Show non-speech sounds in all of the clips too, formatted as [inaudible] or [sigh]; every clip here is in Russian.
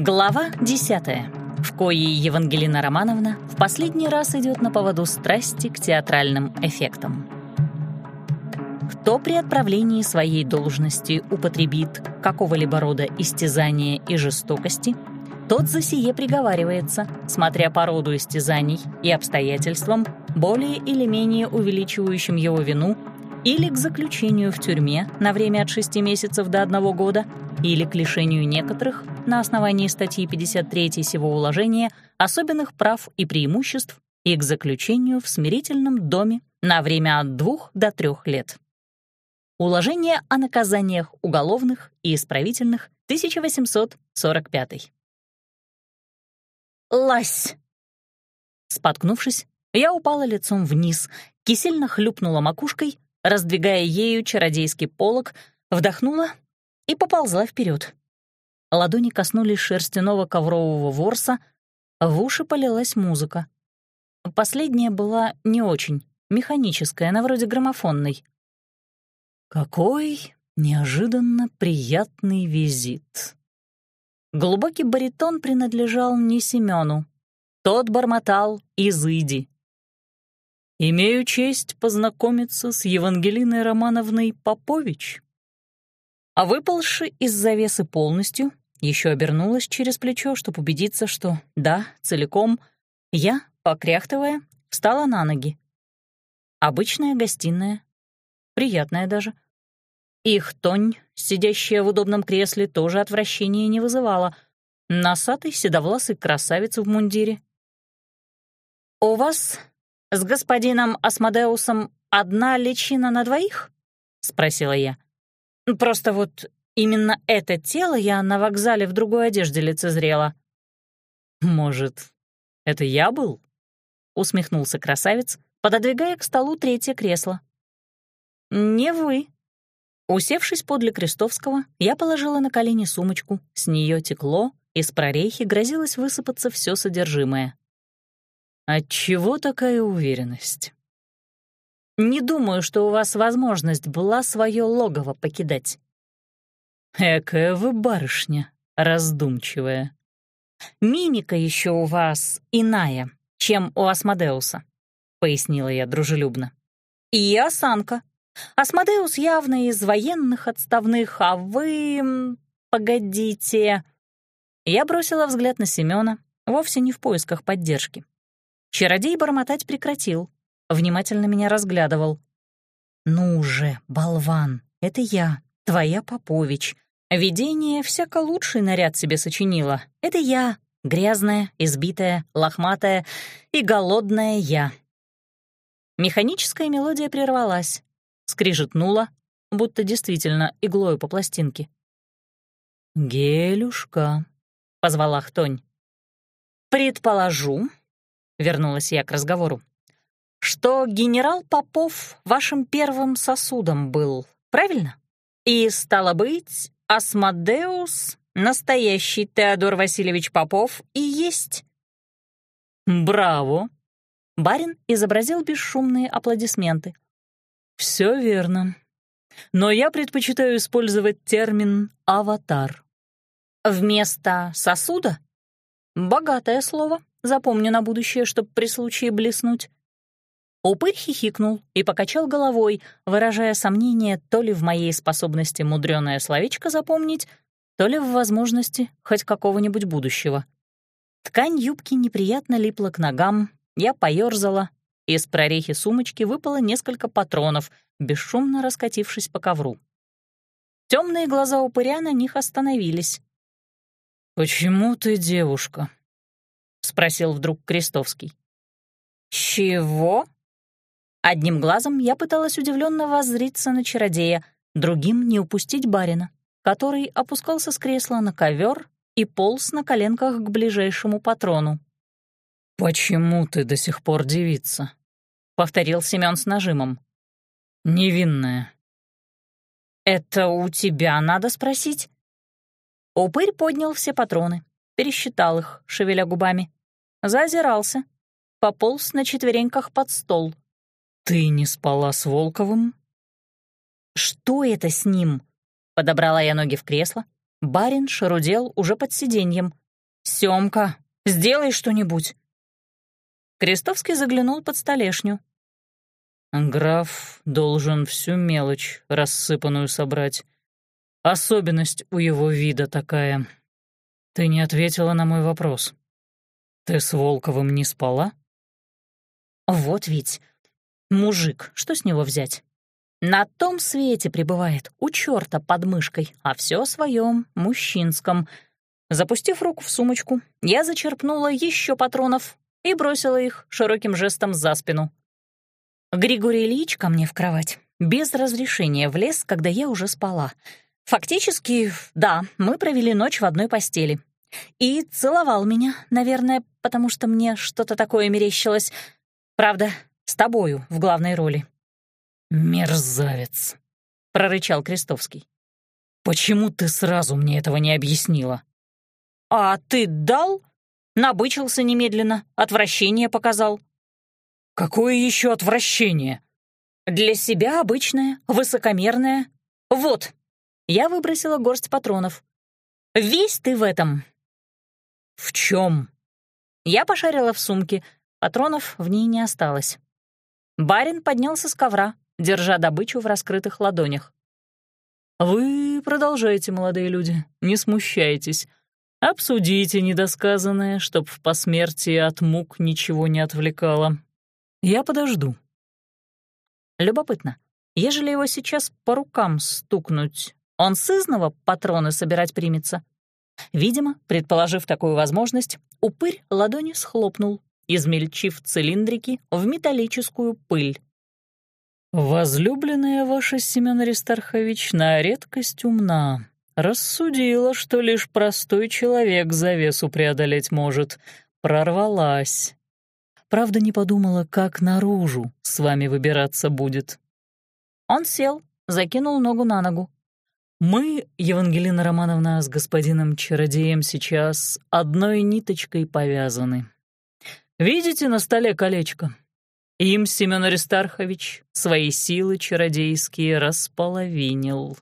Глава 10, в коей Евангелина Романовна в последний раз идет на поводу страсти к театральным эффектам. Кто при отправлении своей должности употребит какого-либо рода истязания и жестокости, тот за сие приговаривается, смотря по роду истязаний и обстоятельствам, более или менее увеличивающим его вину, или к заключению в тюрьме на время от 6 месяцев до 1 года, или к лишению некоторых на основании статьи 53 сего уложения особенных прав и преимуществ и к заключению в смирительном доме на время от 2 до 3 лет. Уложение о наказаниях уголовных и исправительных 1845. Лась! Споткнувшись, я упала лицом вниз, кисельно хлюпнула макушкой, раздвигая ею чародейский полог, вдохнула и поползла вперед. Ладони коснулись шерстяного коврового ворса, в уши полилась музыка. Последняя была не очень, механическая, она вроде граммофонной. Какой неожиданно приятный визит. Глубокий баритон принадлежал не Семену. Тот бормотал «Изыди». «Имею честь познакомиться с Евангелиной Романовной Попович», а выползши из завесы полностью, еще обернулась через плечо, чтобы убедиться, что, да, целиком, я, покряхтывая, встала на ноги. Обычная гостиная, приятная даже. Их тонь, сидящая в удобном кресле, тоже отвращения не вызывала. Носатый седовласый красавец в мундире. «У вас с господином Асмодеусом одна личина на двоих?» — спросила я. Просто вот именно это тело я на вокзале в другой одежде лицезрела. «Может, это я был?» — усмехнулся красавец, пододвигая к столу третье кресло. «Не вы». Усевшись подле Крестовского, я положила на колени сумочку, с нее текло, из прорехи грозилось высыпаться все содержимое. «Отчего такая уверенность?» Не думаю, что у вас возможность была свое логово покидать». «Экая вы барышня, раздумчивая. Мимика еще у вас иная, чем у Асмодеуса», — пояснила я дружелюбно. «И осанка. Асмодеус явно из военных отставных, а вы... погодите...» Я бросила взгляд на Семёна, вовсе не в поисках поддержки. Чародей бормотать прекратил, внимательно меня разглядывал. «Ну же, болван, это я, твоя Попович. Видение всяко лучший наряд себе сочинила. Это я, грязная, избитая, лохматая и голодная я». Механическая мелодия прервалась, скрижетнула, будто действительно иглою по пластинке. «Гелюшка», — позвала Хтонь. «Предположу», — вернулась я к разговору, что генерал Попов вашим первым сосудом был, правильно? И, стало быть, Асмодеус, настоящий Теодор Васильевич Попов, и есть. Браво! Барин изобразил бесшумные аплодисменты. Все верно. Но я предпочитаю использовать термин «аватар». Вместо сосуда? Богатое слово. Запомню на будущее, чтобы при случае блеснуть. Упырь хихикнул и покачал головой, выражая сомнение то ли в моей способности мудрёное словечко запомнить, то ли в возможности хоть какого-нибудь будущего. Ткань юбки неприятно липла к ногам, я поёрзала, из прорехи сумочки выпало несколько патронов, бесшумно раскатившись по ковру. Темные глаза упыря на них остановились. «Почему ты девушка?» — спросил вдруг Крестовский. «Чего?» Одним глазом я пыталась удивленно воззриться на чародея, другим — не упустить барина, который опускался с кресла на ковер и полз на коленках к ближайшему патрону. «Почему ты до сих пор девица?» — повторил Семён с нажимом. «Невинная». «Это у тебя надо спросить?» Упырь поднял все патроны, пересчитал их, шевеля губами. Зазирался, пополз на четвереньках под стол — «Ты не спала с Волковым?» «Что это с ним?» Подобрала я ноги в кресло. Барин шарудел уже под сиденьем, Семка, сделай что-нибудь!» Крестовский заглянул под столешню. «Граф должен всю мелочь рассыпанную собрать. Особенность у его вида такая. Ты не ответила на мой вопрос. Ты с Волковым не спала?» «Вот ведь. Мужик, что с него взять? На том свете пребывает, у черта под мышкой, а все своем, мужчинском. Запустив руку в сумочку, я зачерпнула еще патронов и бросила их широким жестом за спину. Григорий Ильич ко мне в кровать без разрешения влез, когда я уже спала. Фактически, да, мы провели ночь в одной постели. И целовал меня, наверное, потому что мне что-то такое мерещилось. Правда, с тобою в главной роли. «Мерзавец», — прорычал Крестовский. «Почему ты сразу мне этого не объяснила?» «А ты дал?» Набычился немедленно, отвращение показал. «Какое еще отвращение?» «Для себя обычное, высокомерное. Вот». Я выбросила горсть патронов. «Весь ты в этом». «В чем?» Я пошарила в сумке, патронов в ней не осталось. Барин поднялся с ковра, держа добычу в раскрытых ладонях. «Вы продолжайте, молодые люди, не смущайтесь. Обсудите недосказанное, чтоб в посмертии от мук ничего не отвлекало. Я подожду». Любопытно, ежели его сейчас по рукам стукнуть, он сызново патроны собирать примется? Видимо, предположив такую возможность, упырь ладони схлопнул, измельчив цилиндрики в металлическую пыль. «Возлюбленная ваша, Семен Аристархович, на редкость умна. Рассудила, что лишь простой человек завесу преодолеть может. Прорвалась. Правда, не подумала, как наружу с вами выбираться будет». Он сел, закинул ногу на ногу. «Мы, Евангелина Романовна, с господином чародеем сейчас одной ниточкой повязаны. Видите на столе колечко? Им Семен Аристархович свои силы чародейские располовинил.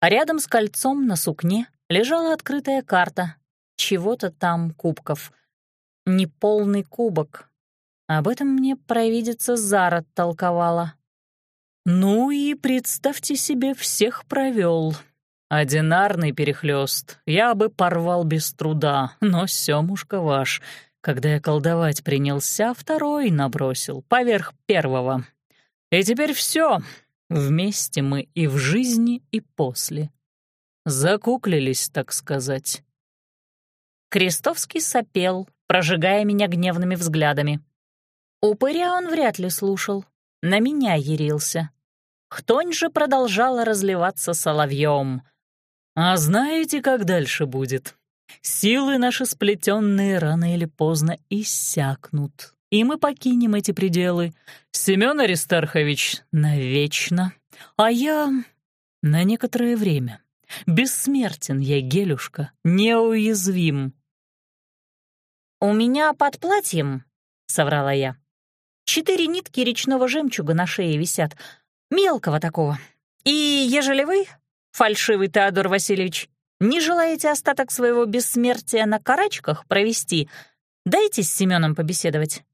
А рядом с кольцом на сукне лежала открытая карта чего-то там кубков. Неполный кубок. Об этом мне провидица Зара толковала. Ну и представьте себе, всех провел. Одинарный перехлёст я бы порвал без труда, но Сёмушка ваш — когда я колдовать принялся, второй набросил, поверх первого. И теперь все. Вместе мы и в жизни, и после. Закуклились, так сказать. Крестовский сопел, прожигая меня гневными взглядами. Упыря он вряд ли слушал, на меня ярился. Хтонь же продолжала разливаться соловьем. «А знаете, как дальше будет?» Силы наши сплетенные рано или поздно иссякнут, и мы покинем эти пределы. Семен Аристархович навечно, а я на некоторое время. Бессмертен я, Гелюшка, неуязвим. «У меня под платьем», — соврала я, — «четыре нитки речного жемчуга на шее висят, мелкого такого. И ежели вы, фальшивый Теодор Васильевич, не желаете остаток своего бессмертия на карачках провести? Дайте с Семеном побеседовать».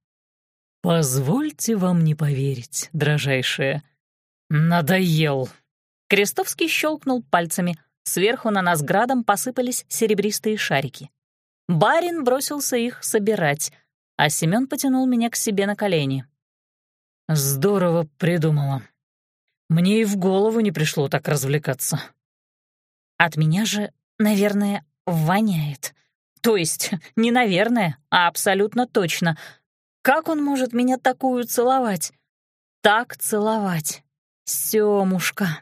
«Позвольте вам не поверить, дрожайшая. Надоел». Крестовский щелкнул пальцами. Сверху на нас градом посыпались серебристые шарики. Барин бросился их собирать, а Семен потянул меня к себе на колени. «Здорово придумала. Мне и в голову не пришло так развлекаться». От меня же, наверное, воняет. То есть, [laughs] не наверное, а абсолютно точно. Как он может меня такую целовать? Так целовать. Сёмушка.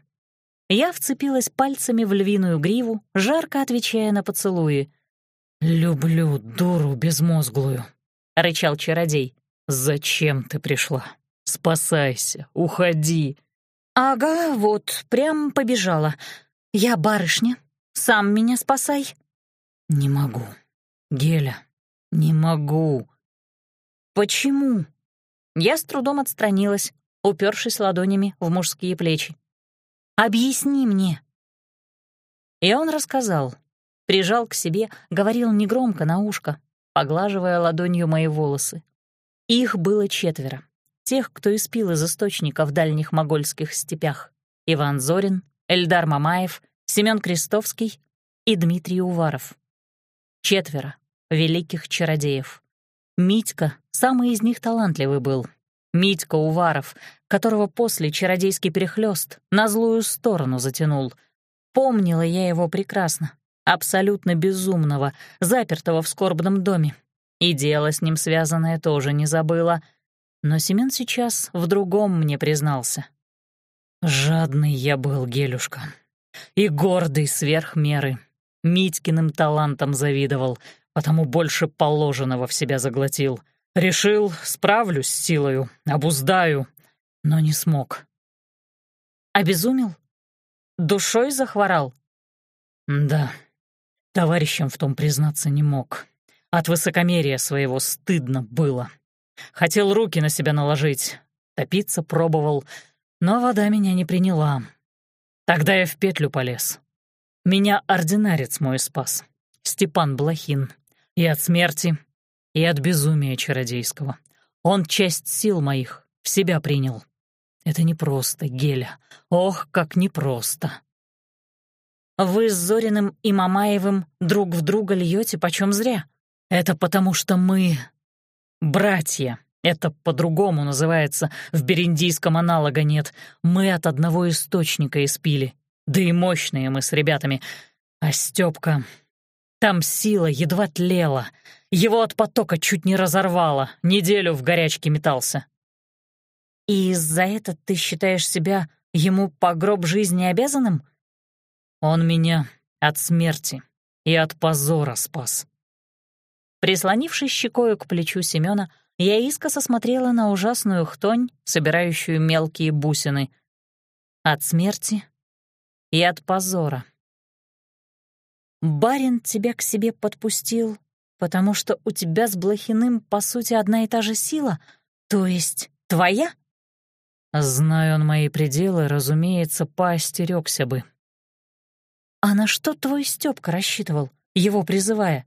Я вцепилась пальцами в львиную гриву, жарко отвечая на поцелуи. «Люблю дуру безмозглую», — рычал чародей. «Зачем ты пришла? Спасайся, уходи». «Ага, вот, прям побежала. «Я барышня. Сам меня спасай». «Не могу. Геля, не могу». «Почему?» Я с трудом отстранилась, упершись ладонями в мужские плечи. «Объясни мне». И он рассказал. прижал к себе, говорил негромко на ушко, поглаживая ладонью мои волосы. Их было четверо. Тех, кто испил из источника в дальних могольских степях. Иван Зорин, Эльдар Мамаев, Семён Крестовский и Дмитрий Уваров. Четверо великих чародеев. Митька самый из них талантливый был. Митька Уваров, которого после чародейский перехлёст на злую сторону затянул. Помнила я его прекрасно, абсолютно безумного, запертого в скорбном доме. И дело с ним связанное тоже не забыла. Но Семен сейчас в другом мне признался. Жадный я был, Гелюшка, и гордый сверх меры. Митькиным талантом завидовал, потому больше положенного в себя заглотил. Решил, справлюсь с силою, обуздаю, но не смог. Обезумел? Душой захворал? Да, товарищам в том признаться не мог. От высокомерия своего стыдно было. Хотел руки на себя наложить, топиться пробовал — но вода меня не приняла. Тогда я в петлю полез. Меня ординарец мой спас, Степан Блохин. И от смерти, и от безумия чародейского. Он часть сил моих в себя принял. Это непросто, Геля. Ох, как непросто. Вы с Зориным и Мамаевым друг в друга льете почем зря. Это потому, что мы братья. Это по-другому называется, в бериндийском аналога нет. Мы от одного источника испили. Да и мощные мы с ребятами. А Стёпка... Там сила едва тлела. Его от потока чуть не разорвало. Неделю в горячке метался. «И за это ты считаешь себя ему по гроб жизни обязанным?» «Он меня от смерти и от позора спас». Прислонившись щекою к плечу Семёна, я искоса смотрела на ужасную хтонь, собирающую мелкие бусины. От смерти и от позора. «Барин тебя к себе подпустил, потому что у тебя с Блохиным, по сути, одна и та же сила, то есть твоя?» Знаю он мои пределы, разумеется, поостерёгся бы. «А на что твой Стёпка рассчитывал, его призывая?»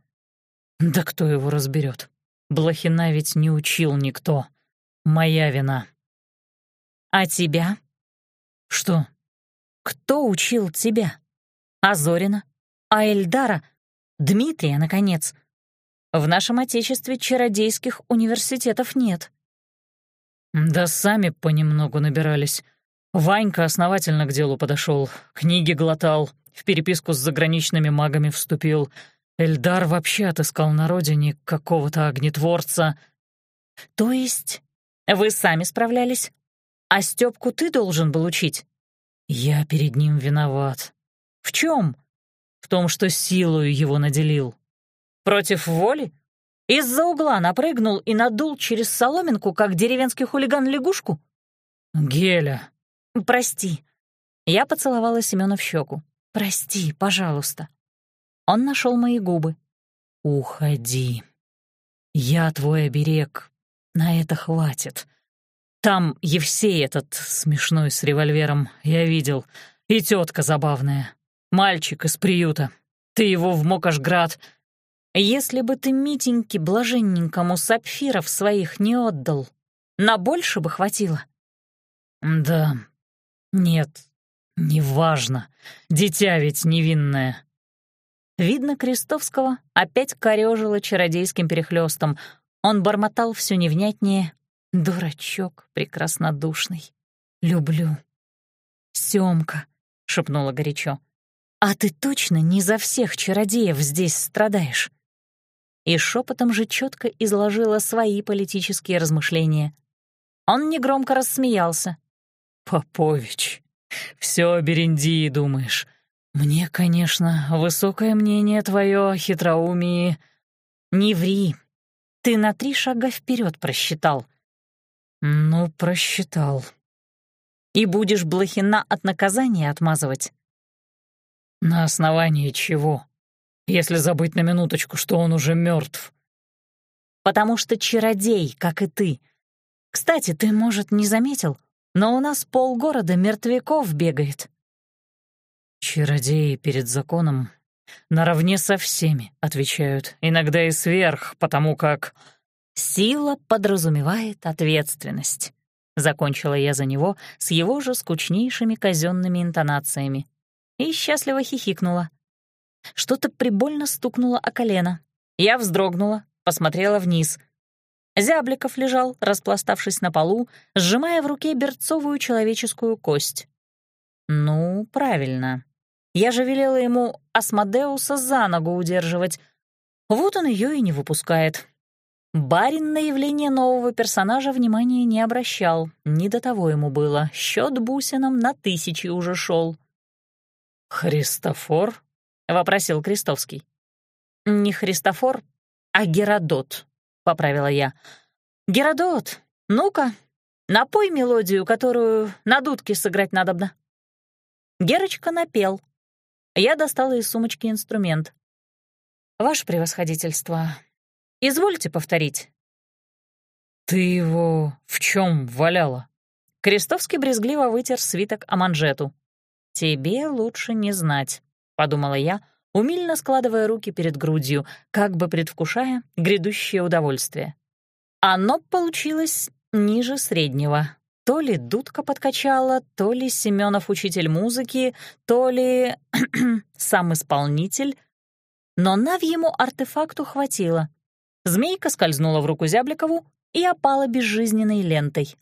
«Да кто его разберет? Блохина ведь не учил никто. Моя вина. А тебя? Что? Кто учил тебя? А Зорина? А Эльдара? Дмитрия, наконец? В нашем Отечестве чародейских университетов нет. Да сами понемногу набирались. Ванька основательно к делу подошел, книги глотал, в переписку с заграничными магами вступил — Эльдар вообще отыскал на родине какого-то огнетворца. То есть вы сами справлялись, а Стёпку ты должен был учить? Я перед ним виноват. В чем? В том, что силою его наделил. Против воли? Из-за угла напрыгнул и надул через соломинку, как деревенский хулиган лягушку? Геля. Прости. Я поцеловала Семёна в щеку. Прости, пожалуйста. Он нашел мои губы. «Уходи. Я твой оберег. На это хватит. Там Евсей этот смешной с револьвером, я видел. И тетка забавная. Мальчик из приюта. Ты его в Мокошград. Если бы ты Митеньке блаженненькому сапфиров своих не отдал, на больше бы хватило. Да, нет, неважно. Дитя ведь невинное. Видно, Крестовского опять корёжило чародейским перехлёстом. Он бормотал всё невнятнее. «Дурачок прекраснодушный. Люблю». «Сёмка», — шепнула горячо, — «а ты точно не за всех чародеев здесь страдаешь?» И шепотом же чётко изложила свои политические размышления. Он негромко рассмеялся. «Попович, всё о Берендии думаешь. «Мне, конечно, высокое мнение твое о хитроумии...» «Не ври. Ты на три шага вперед просчитал». «Ну, просчитал». «И будешь Блохина от наказания отмазывать?» «На основании чего? Если забыть на минуточку, что он уже мертв. «Потому что чародей, как и ты. Кстати, ты, может, не заметил, но у нас полгорода мертвяков бегает». Чародеи перед законом Наравне со всеми, отвечают, иногда и сверх, потому как... Сила подразумевает ответственность. Закончила я за него с его же скучнейшими казенными интонациями. И счастливо хихикнула. Что-то прибольно стукнуло о колено. Я вздрогнула, посмотрела вниз. Зябликов лежал, распластавшись на полу, сжимая в руке берцовую человеческую кость. Ну, правильно. Я же велела ему Асмодеуса за ногу удерживать. Вот он ее и не выпускает. Барин на явление нового персонажа внимания не обращал. Не до того ему было. Счет бусинам на тысячи уже шел. «Христофор?» — вопросил Крестовский. «Не Христофор, а Геродот», — поправила я. «Геродот, ну-ка, напой мелодию, которую на дудке сыграть надобно». Герочка напел. Я достала из сумочки инструмент. «Ваше превосходительство, извольте повторить». «Ты его в чем валяла?» Крестовский брезгливо вытер свиток о манжету. «Тебе лучше не знать», — подумала я, умильно складывая руки перед грудью, как бы предвкушая грядущее удовольствие. Оно получилось ниже среднего. То ли дудка подкачала, то ли Семенов учитель музыки, то ли [clears throat] сам исполнитель. Но Навьему артефакту хватило. Змейка скользнула в руку Зябликову и опала безжизненной лентой.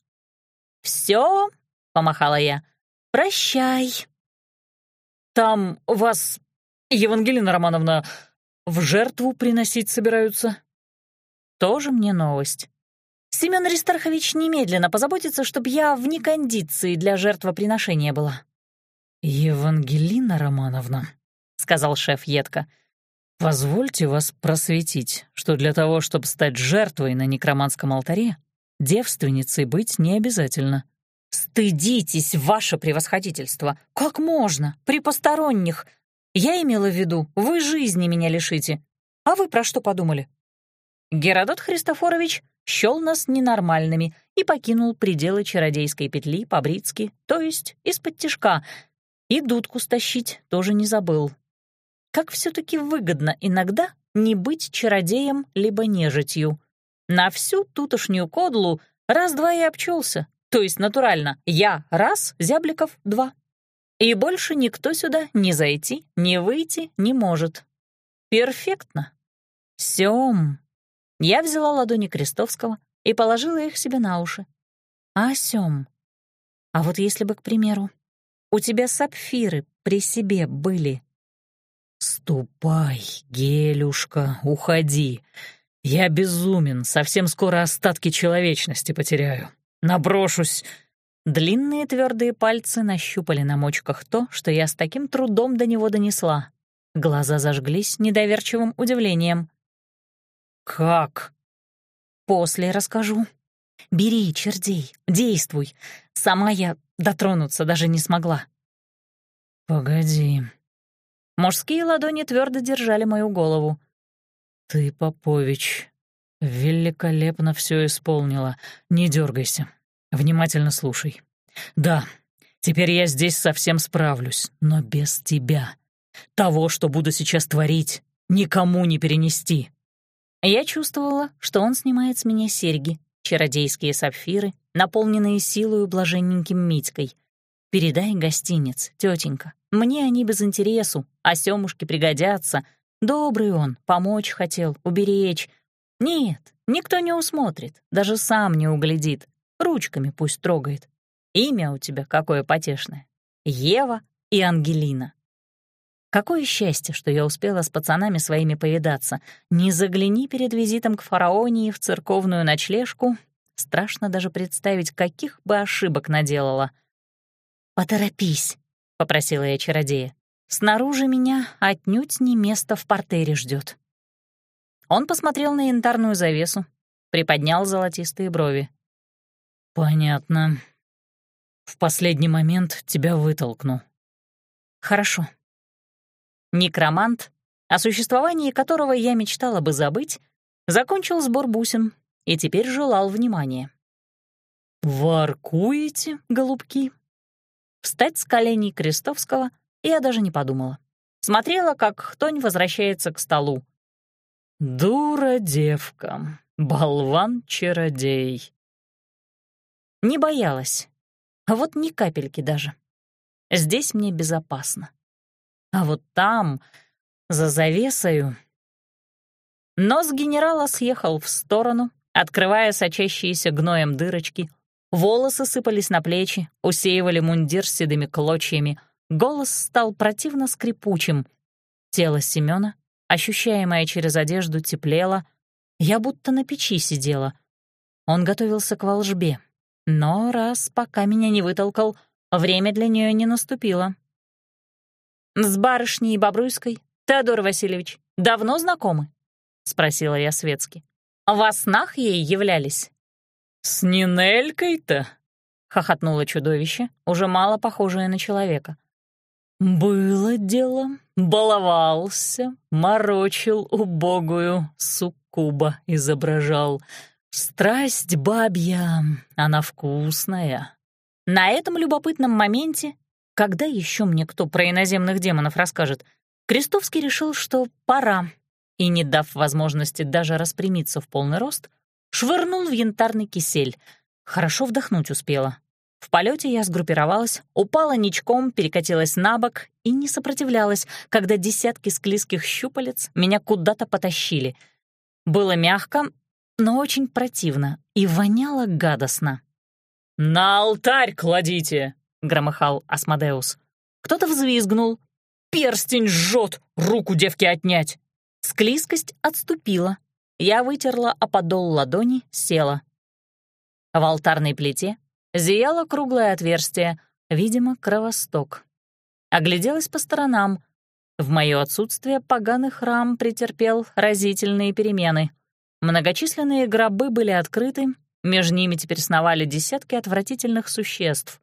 «Все», — помахала я, — «прощай». «Там вас, Евангелина Романовна, в жертву приносить собираются?» «Тоже мне новость». Семен Аристархович немедленно позаботится, чтобы я вне кондиции для жертвоприношения была». «Евангелина Романовна», — сказал шеф едко, — «позвольте вас просветить, что для того, чтобы стать жертвой на некроманском алтаре, девственницей быть не обязательно». «Стыдитесь, ваше превосходительство! Как можно? При посторонних! Я имела в виду, вы жизни меня лишите. А вы про что подумали?» Геродот Христофорович счел нас ненормальными и покинул пределы чародейской петли по-бритски, то есть из-под тишка, и дудку стащить тоже не забыл. Как все таки выгодно иногда не быть чародеем либо нежитью. На всю тутошнюю кодлу раз-два и обчелся, то есть натурально я раз, Зябликов два. И больше никто сюда ни зайти, ни выйти не может. Перфектно. Сём, я взяла ладони Крестовского и положила их себе на уши. «А, Сём, а вот если бы, к примеру, у тебя сапфиры при себе были...» «Ступай, Гелюшка, уходи. Я безумен, совсем скоро остатки человечности потеряю. Наброшусь...» Длинные твердые пальцы нащупали на мочках то, что я с таким трудом до него донесла. Глаза зажглись недоверчивым удивлением. «Как?» «После расскажу. Бери, чердей, действуй. Сама я дотронуться даже не смогла». «Погоди». Мужские ладони твердо держали мою голову. «Ты, Попович, великолепно все исполнила. Не дергайся. Внимательно слушай. Да, теперь я здесь совсем справлюсь, но без тебя. Того, что буду сейчас творить, никому не перенести. Я чувствовала, что он снимает с меня серьги, чародейские сапфиры, наполненные силою блаженненьким Митькой. «Передай гостинец, тетенька. Мне они без интересу, а Сёмушке пригодятся. Добрый он, помочь хотел, уберечь. Нет, никто не усмотрит, даже сам не углядит. Ручками пусть трогает. Имя у тебя какое потешное. Ева и Ангелина. Какое счастье, что я успела с пацанами своими повидаться. Не загляни перед визитом к фараонии в церковную ночлежку. Страшно даже представить, каких бы ошибок наделала. «Поторопись», — попросила я чародея. «Снаружи меня отнюдь не место в портере ждет. Он посмотрел на янтарную завесу, приподнял золотистые брови. «Понятно. В последний момент тебя вытолкну». «Хорошо», Некромант, о существовании которого я мечтала бы забыть, закончил сбор бусин и теперь желал внимания. «Воркуете, голубки?» Встать с коленей Крестовского я даже не подумала. Смотрела, как Хтонь возвращается к столу. «Дура девка, болван-чародей». Не боялась. Вот ни капельки даже. Здесь мне безопасно. А вот там, за завесою... Нос генерала съехал в сторону, открывая сочащиеся гноем дырочки. Волосы сыпались на плечи, усеивали мундир седыми клочьями. Голос стал противно скрипучим. Тело Семёна, ощущаемое через одежду, теплело. Я будто на печи сидела. Он готовился к волжбе. Но раз пока меня не вытолкал, время для нее не наступило. «С барышней Бобруйской, Теодор Васильевич, давно знакомы?» — спросила я светски. «Во снах ей являлись?» «С Нинелькой-то?» — хохотнуло чудовище, уже мало похожее на человека. «Было дело, баловался, морочил убогую, суккуба изображал. Страсть бабья, она вкусная». На этом любопытном моменте когда еще мне кто про иноземных демонов расскажет? Крестовский решил, что пора, и, не дав возможности даже распрямиться в полный рост, швырнул в янтарный кисель. Хорошо вдохнуть успела. В полете я сгруппировалась, упала ничком, перекатилась на бок и не сопротивлялась, когда десятки склизких щупалец меня куда-то потащили. Было мягко, но очень противно и воняло гадостно. «На алтарь кладите!» Громыхал Асмодеус. Кто-то взвизгнул. «Перстень жжет! Руку девки отнять!» Склизкость отступила. Я вытерла о подол ладони, села. В алтарной плите зияло круглое отверстие, видимо, кровосток. Огляделась по сторонам. В моё отсутствие поганый храм претерпел разительные перемены. Многочисленные гробы были открыты, между ними теперь сновали десятки отвратительных существ.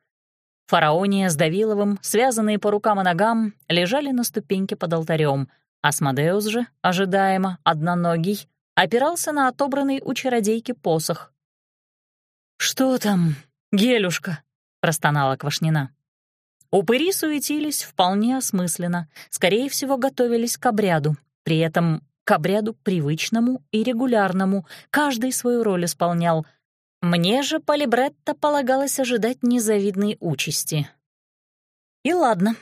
Фараония с Давиловым, связанные по рукам и ногам, лежали на ступеньке под алтарем. Асмодеус же, ожидаемо, одноногий, опирался на отобранный у чародейки посох. «Что там, Гелюшка?» — простонала Квашнина. Упыри суетились вполне осмысленно, скорее всего, готовились к обряду, при этом к обряду привычному и регулярному, каждый свою роль исполнял — мне же по либретто полагалось ожидать незавидной участи. И ладно.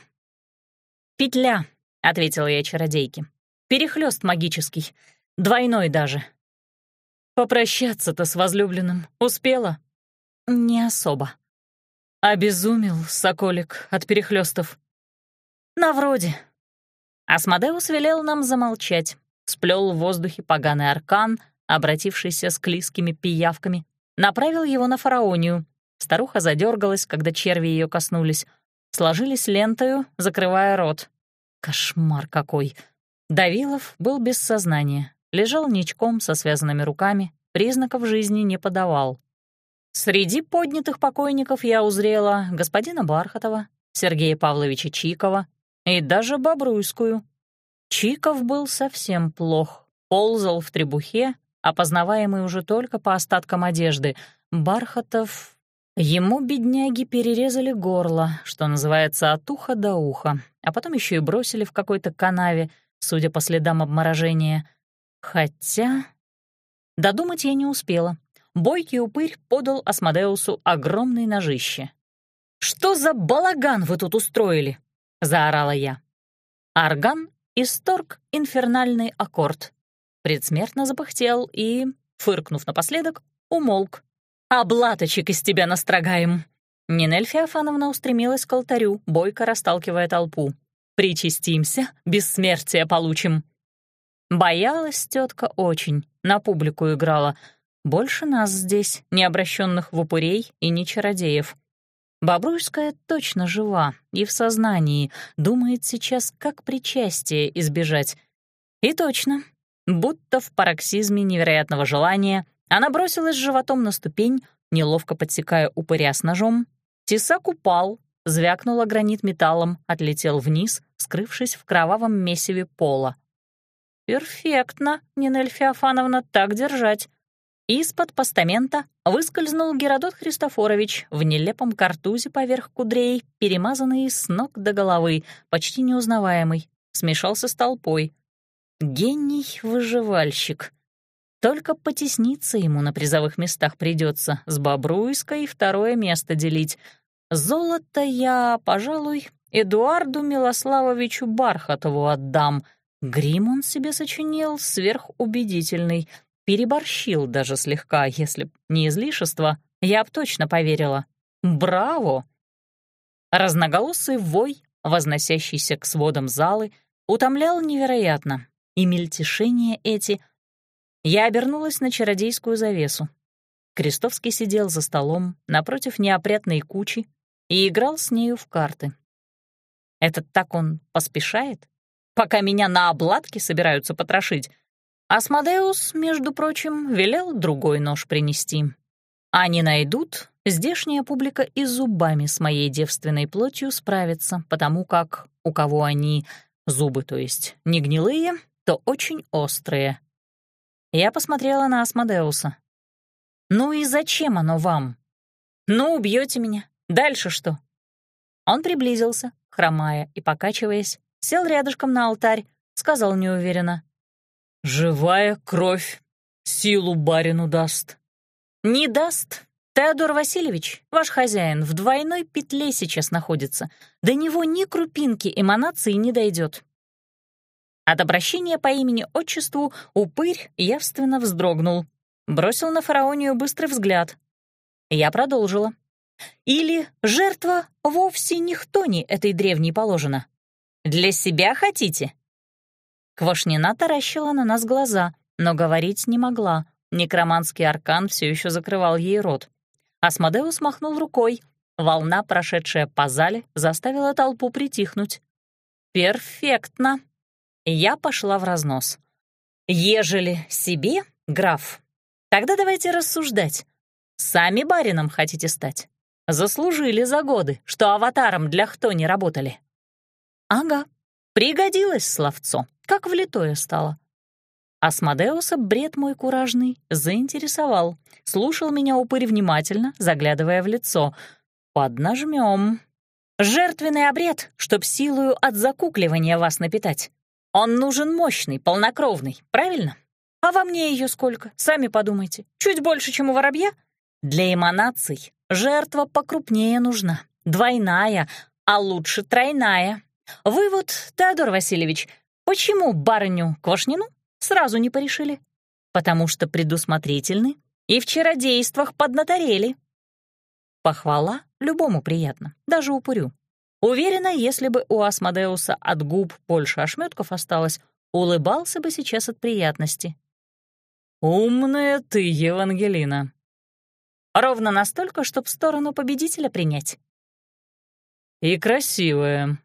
«Петля», — ответила я чародейке. «Перехлёст магический, двойной даже». «Попрощаться-то с возлюбленным успела?» «Не особо». «Обезумел, соколик, от перехлёстов?» «На вроде». Асмодеус велел нам замолчать, сплёл в воздухе поганый аркан, обратившийся с клизкими пиявками, Направил его на фараонию. Старуха задергалась, когда черви ее коснулись. Сложились лентою, закрывая рот. Кошмар какой! Давилов был без сознания, лежал ничком со связанными руками, признаков жизни не подавал. Среди поднятых покойников я узрела господина Бархатова, Сергея Павловича Чикова и даже Бобруйскую. Чиков был совсем плох, ползал в требухе, опознаваемый уже только по остаткам одежды. Бархатов... Ему, бедняги, перерезали горло, что называется, от уха до уха, а потом еще и бросили в какой-то канаве, судя по следам обморожения. Хотя... Додумать я не успела. Бойкий упырь подал Асмодеусу огромный ножище. «Что за балаган вы тут устроили?» — заорала я. Орган исторг инфернальный аккорд предсмертно запыхтел и, фыркнув напоследок, умолк. «Облаточек из тебя настрогаем!» Нинель Феофановна устремилась к алтарю, бойко расталкивая толпу. «Причастимся, бессмертие получим!» Боялась тетка очень, на публику играла. Больше нас здесь, не обращенных в упырей и не чародеев. Бобруйская точно жива и в сознании, думает сейчас, как причастие избежать. И точно, Будто в пароксизме невероятного желания она бросилась животом на ступень, неловко подсекая упыря с ножом. Тесак упал, звякнула гранит металлом, отлетел вниз, скрывшись в кровавом месиве пола. «Перфектно, Нинель Феофановна, так держать». Из-под постамента выскользнул Геродот Христофорович в нелепом картузе поверх кудрей, перемазанный с ног до головы, почти неузнаваемый. смешался с толпой. Гений-выживальщик. Только потесниться ему на призовых местах придется, с Бобруйской второе место делить. Золото я, пожалуй, Эдуарду Милославовичу Бархатову отдам. Грим он себе сочинил сверхубедительный, переборщил даже слегка, если б не излишество, я б точно поверила. Браво! Разноголосый вой, возносящийся к сводам залы, утомлял невероятно, и мельтешения эти... Я обернулась на чародейскую завесу. Крестовский сидел за столом напротив неопрятной кучи и играл с нею в карты. Этот так он поспешает, пока меня на обладке собираются потрошить. Асмодеус, между прочим, велел другой нож принести. Они найдут, здешняя публика и зубами с моей девственной плотью справится, потому как у кого они, зубы то есть, не гнилые, то очень острые. Я посмотрела на Асмодеуса. «Ну и зачем оно вам? Ну, убьете меня. Дальше что?» Он приблизился, хромая и покачиваясь, сел рядышком на алтарь, сказал неуверенно. «Живая кровь силу барину даст». «Не даст. Теодор Васильевич, ваш хозяин, в двойной петле сейчас находится. До него ни крупинки эманации не дойдет. От обращения по имени-отчеству упырь явственно вздрогнул, бросил на фараонию быстрый взгляд. Я продолжила. Или жертва вовсе никто не этой древней положена. Для себя хотите? Квашнина таращила на нас глаза, но говорить не могла. Некроманский аркан все еще закрывал ей рот. Асмодеус махнул рукой. Волна, прошедшая по зале, заставила толпу притихнуть. «Перфектно!» Я пошла в разнос. «Ежели себе, граф, тогда давайте рассуждать. Сами барином хотите стать? Заслужили за годы, что аватаром для кто не работали». «Ага, пригодилось словцо, как влитое стало. Асмодеуса бред мой куражный заинтересовал. Слушал меня упырь внимательно, заглядывая в лицо. «Поднажмем. Жертвенный обред, чтоб силою от закукливания вас напитать. Он нужен мощный, полнокровный, правильно? А во мне ее сколько? Сами подумайте. Чуть больше, чем у воробья? Для эманаций жертва покрупнее нужна. Двойная, а лучше тройная. Вы вот, Теодор Васильевич, почему барыню Квашнину сразу не порешили? Потому что предусмотрительны и в чародействах поднаторели. Похвала любому приятно, даже упырю. Уверена, если бы у Асмодеуса от губ больше ошметков осталось, улыбался бы сейчас от приятности. «Умная ты, Евангелина!» Ровно настолько, чтоб сторону победителя принять. «И красивая».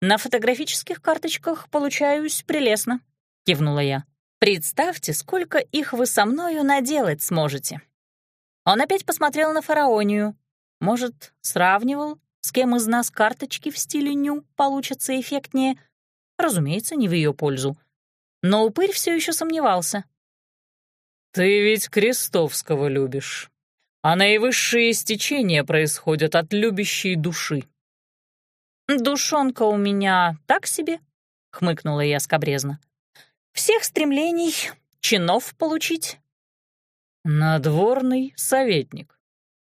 «На фотографических карточках получаюсь прелестно», кивнула я. «Представьте, сколько их вы со мною наделать сможете». Он опять посмотрел на фараонию. Может, сравнивал, с кем из нас карточки в стиле ню получатся эффектнее. Разумеется, не в ее пользу. Но упырь все еще сомневался. «Ты ведь Крестовского любишь, а наивысшие стечения происходят от любящей души». «Душонка у меня так себе», — хмыкнула я скобрезно всех стремлений чинов получить. Надворный советник.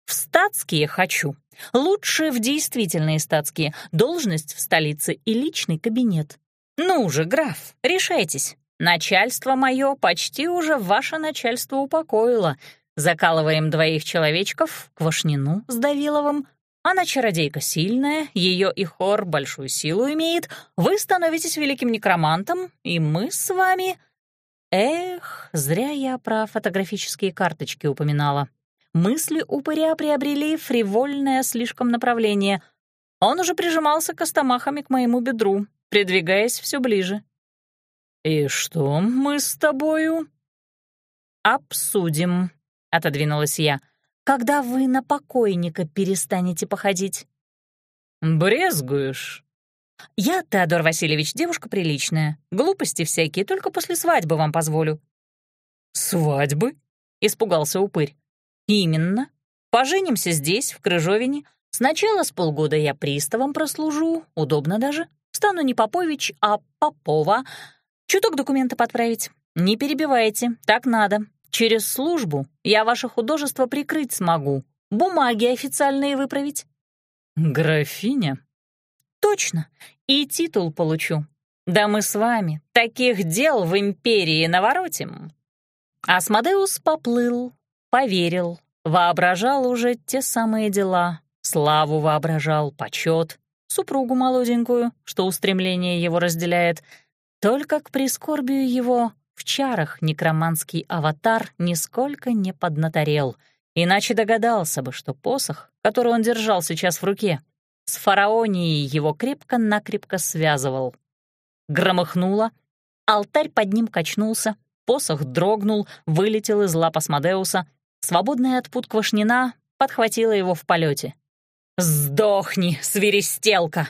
В статские хочу. Лучше в действительные статские. Должность в столице и личный кабинет. Ну же, граф, решайтесь. Начальство мое почти уже ваше начальство упокоило. Закалываем двоих человечков, Квашнину с Давиловым, она чародейка сильная, ее и хор большую силу имеет. Вы становитесь великим некромантом, и мы с вами... Эх, зря я про фотографические карточки упоминала. Мысли упыря приобрели фривольное слишком направление. Он уже прижимался костомахами к моему бедру, придвигаясь все ближе. «И что мы с тобою?» «Обсудим», — отодвинулась я когда вы на покойника перестанете походить?» «Брезгуешь?» «Я, Теодор Васильевич, девушка приличная. Глупости всякие, только после свадьбы вам позволю». «Свадьбы?» — испугался упырь. «Именно. Поженимся здесь, в Крыжовине. Сначала с полгода я приставом прослужу, удобно даже. Стану не Попович, а Попова. Чуток документы подправить. Не перебивайте, так надо. Через службу я ваше художество прикрыть смогу. Бумаги официальные выправить». «Графиня?» «Точно. И титул получу. Да мы с вами таких дел в империи наворотим». Асмодеус поплыл, поверил, воображал уже те самые дела, славу воображал, почет, супругу молоденькую, что устремление его разделяет. Только к прискорбию его в чарах некроманский аватар нисколько не поднаторел, иначе догадался бы, что посох, который он держал сейчас в руке, с фараонией его крепко-накрепко связывал. Громыхнуло, алтарь под ним качнулся, посох дрогнул, вылетел из лап Асмодеуса, свободная от пут Квашнина подхватила его в полете. «Сдохни, свиристелка!»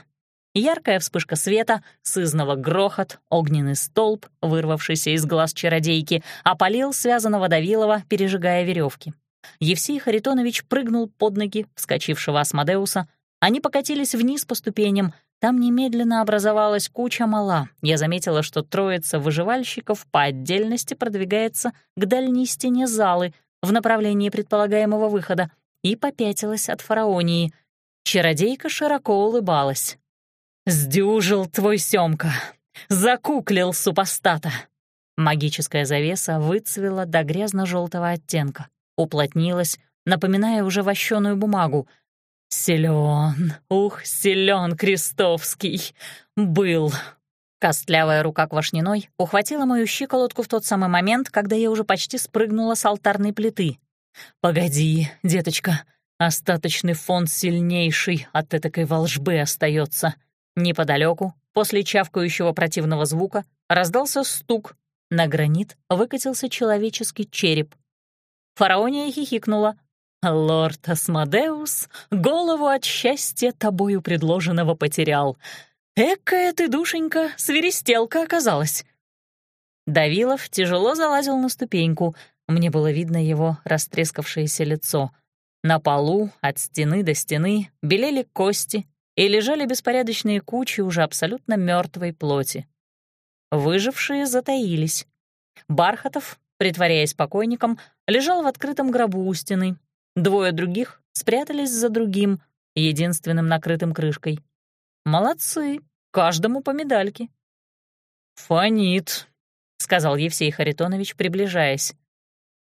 Яркая вспышка света, сызного грохот, огненный столб, вырвавшийся из глаз чародейки, опалил связанного Давилова, пережигая веревки. Евсей Харитонович прыгнул под ноги вскочившего Асмодеуса. Они покатились вниз по ступеням. Там немедленно образовалась куча мала. Я заметила, что троица выживальщиков по отдельности продвигается к дальней стене залы в направлении предполагаемого выхода и попятилась от фараонии — Чародейка широко улыбалась. «Сдюжил твой Сёмка! Закуклил супостата!» Магическая завеса выцвела до грязно-желтого оттенка, уплотнилась, напоминая уже вощеную бумагу. «Силён, ух, силён Крестовский! Был!» Костлявая рука Квашниной ухватила мою щиколотку в тот самый момент, когда я уже почти спрыгнула с алтарной плиты. «Погоди, деточка, Остаточный фон сильнейший от этакой волжбы остается. Неподалеку, после чавкающего противного звука, раздался стук. На гранит выкатился человеческий череп. Фараония хихикнула. «Лорд Асмодеус голову от счастья тобою предложенного потерял. Экая ты, душенька, свиристелка оказалась». Давилов тяжело залазил на ступеньку. Мне было видно его растрескавшееся лицо — на полу от стены до стены белели кости и лежали беспорядочные кучи уже абсолютно мертвой плоти. Выжившие затаились. Бархатов, притворяясь покойником, лежал в открытом гробу у стены. Двое других спрятались за другим, единственным накрытым крышкой. Молодцы, каждому по медальке. «Фонит», — сказал Евсей Харитонович, приближаясь.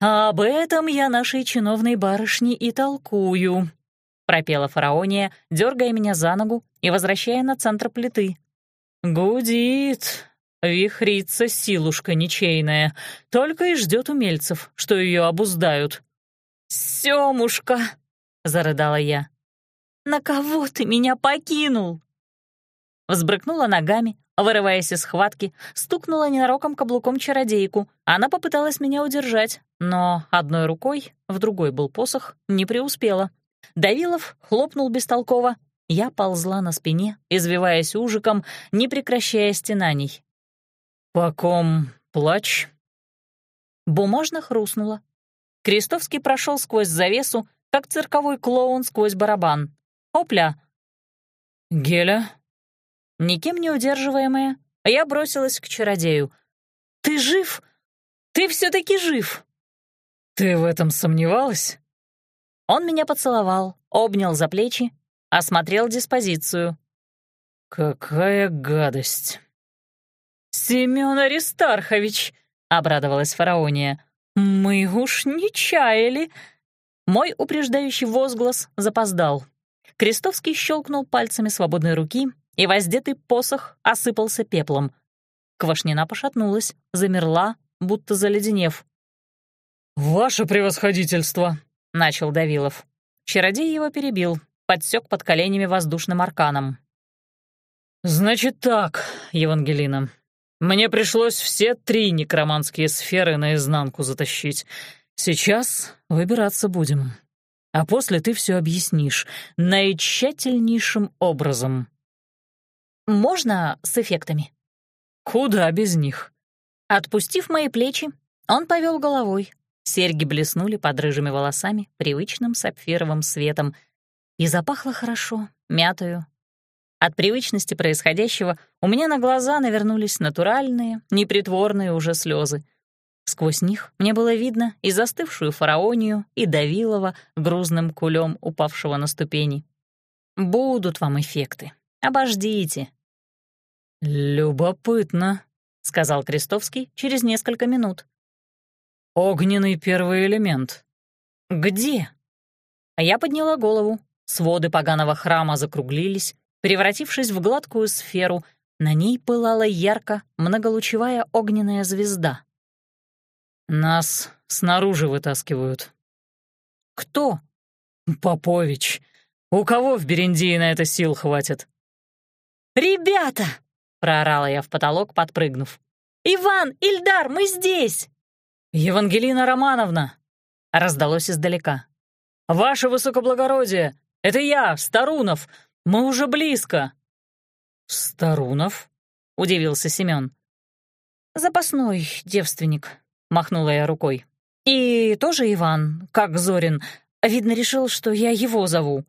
«Об этом я нашей чиновной барышне и толкую», — пропела фараония, дергая меня за ногу и возвращая на центр плиты. «Гудит, вихрится силушка ничейная, только и ждет умельцев, что ее обуздают». «Сёмушка!» — зарыдала я. «На кого ты меня покинул?» Взбрыкнула ногами, вырываясь из схватки, стукнула ненароком каблуком чародейку. Она попыталась меня удержать, но одной рукой, в другой был посох, не преуспела. Давилов хлопнул бестолково. Я ползла на спине, извиваясь ужиком, не прекращая стенаний. «По ком плач?» Бумажно хрустнула. Крестовский прошел сквозь завесу, как цирковой клоун сквозь барабан. Опля! «Геля?» Никем не удерживаемая, я бросилась к чародею. «Ты жив? Ты все таки жив!» «Ты в этом сомневалась?» Он меня поцеловал, обнял за плечи, осмотрел диспозицию. «Какая гадость!» «Семён Аристархович!» — обрадовалась фараония. «Мы уж не чаяли!» Мой упреждающий возглас запоздал. Крестовский щелкнул пальцами свободной руки, и воздетый посох осыпался пеплом. Квашнина пошатнулась, замерла, будто заледенев. «Ваше превосходительство!» — начал Давилов. Чародей его перебил, подсек под коленями воздушным арканом. «Значит так, Евангелина, мне пришлось все три некроманские сферы наизнанку затащить. Сейчас выбираться будем. А после ты все объяснишь наитщательнейшим образом. «Можно с эффектами?» «Куда без них?» Отпустив мои плечи, он повел головой. Серьги блеснули под рыжими волосами привычным сапфировым светом. И запахло хорошо, мятою. От привычности происходящего у меня на глаза навернулись натуральные, непритворные уже слезы. Сквозь них мне было видно и застывшую фараонию, и Давилова грузным кулем упавшего на ступени. Будут вам эффекты. Обождите. «Любопытно», — сказал Крестовский через несколько минут. «Огненный первый элемент». «Где?» А я подняла голову. Своды поганого храма закруглились, превратившись в гладкую сферу. На ней пылала ярко многолучевая огненная звезда. «Нас снаружи вытаскивают». «Кто?» «Попович. У кого в Берендии на это сил хватит?» «Ребята!» — проорала я в потолок, подпрыгнув. «Иван, Ильдар, мы здесь!» «Евангелина Романовна!» — раздалось издалека. «Ваше высокоблагородие! Это я, Старунов! Мы уже близко!» «Старунов?» — удивился Семён. «Запасной девственник», — махнула я рукой. «И тоже Иван, как Зорин. Видно, решил, что я его зову».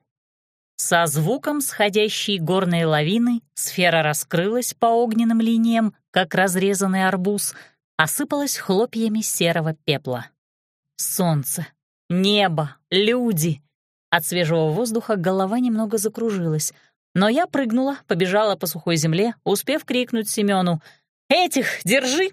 Со звуком сходящей горной лавины сфера раскрылась по огненным линиям, как разрезанный арбуз, осыпалась хлопьями серого пепла. Солнце, небо, люди. От свежего воздуха голова немного закружилась, но я прыгнула, побежала по сухой земле, успев крикнуть Семену «Этих держи!».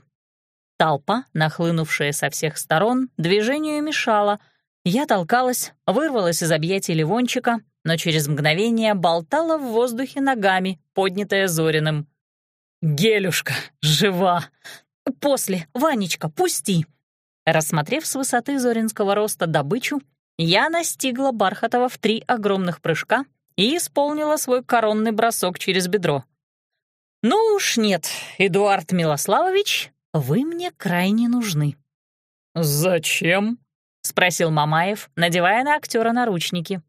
Толпа, нахлынувшая со всех сторон, движению мешала. Я толкалась, вырвалась из объятий Ливончика, но через мгновение болтала в воздухе ногами, поднятая Зориным. «Гелюшка, жива!» «После, Ванечка, пусти!» Рассмотрев с высоты зоринского роста добычу, я настигла Бархатова в три огромных прыжка и исполнила свой коронный бросок через бедро. «Ну уж нет, Эдуард Милославович, вы мне крайне нужны». «Зачем?» — спросил Мамаев, надевая на актера наручники.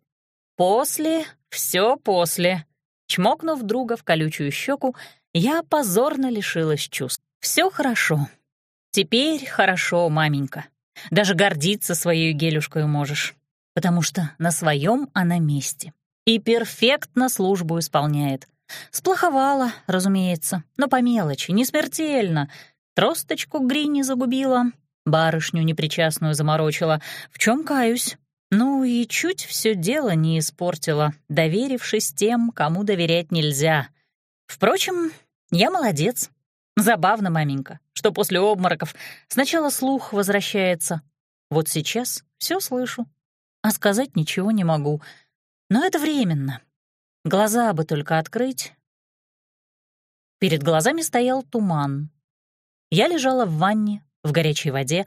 После, все после. Чмокнув друга в колючую щеку, я позорно лишилась чувств. Все хорошо. Теперь хорошо, маменька. Даже гордиться своей гелюшкой можешь, потому что на своем она месте. И перфектно службу исполняет. Сплоховала, разумеется, но по мелочи, не смертельно. Тросточку Грини загубила, барышню непричастную заморочила. В чем каюсь, ну и чуть все дело не испортила, доверившись тем, кому доверять нельзя. Впрочем, я молодец. Забавно, маменька, что после обмороков сначала слух возвращается. Вот сейчас все слышу, а сказать ничего не могу. Но это временно. Глаза бы только открыть. Перед глазами стоял туман. Я лежала в ванне, в горячей воде,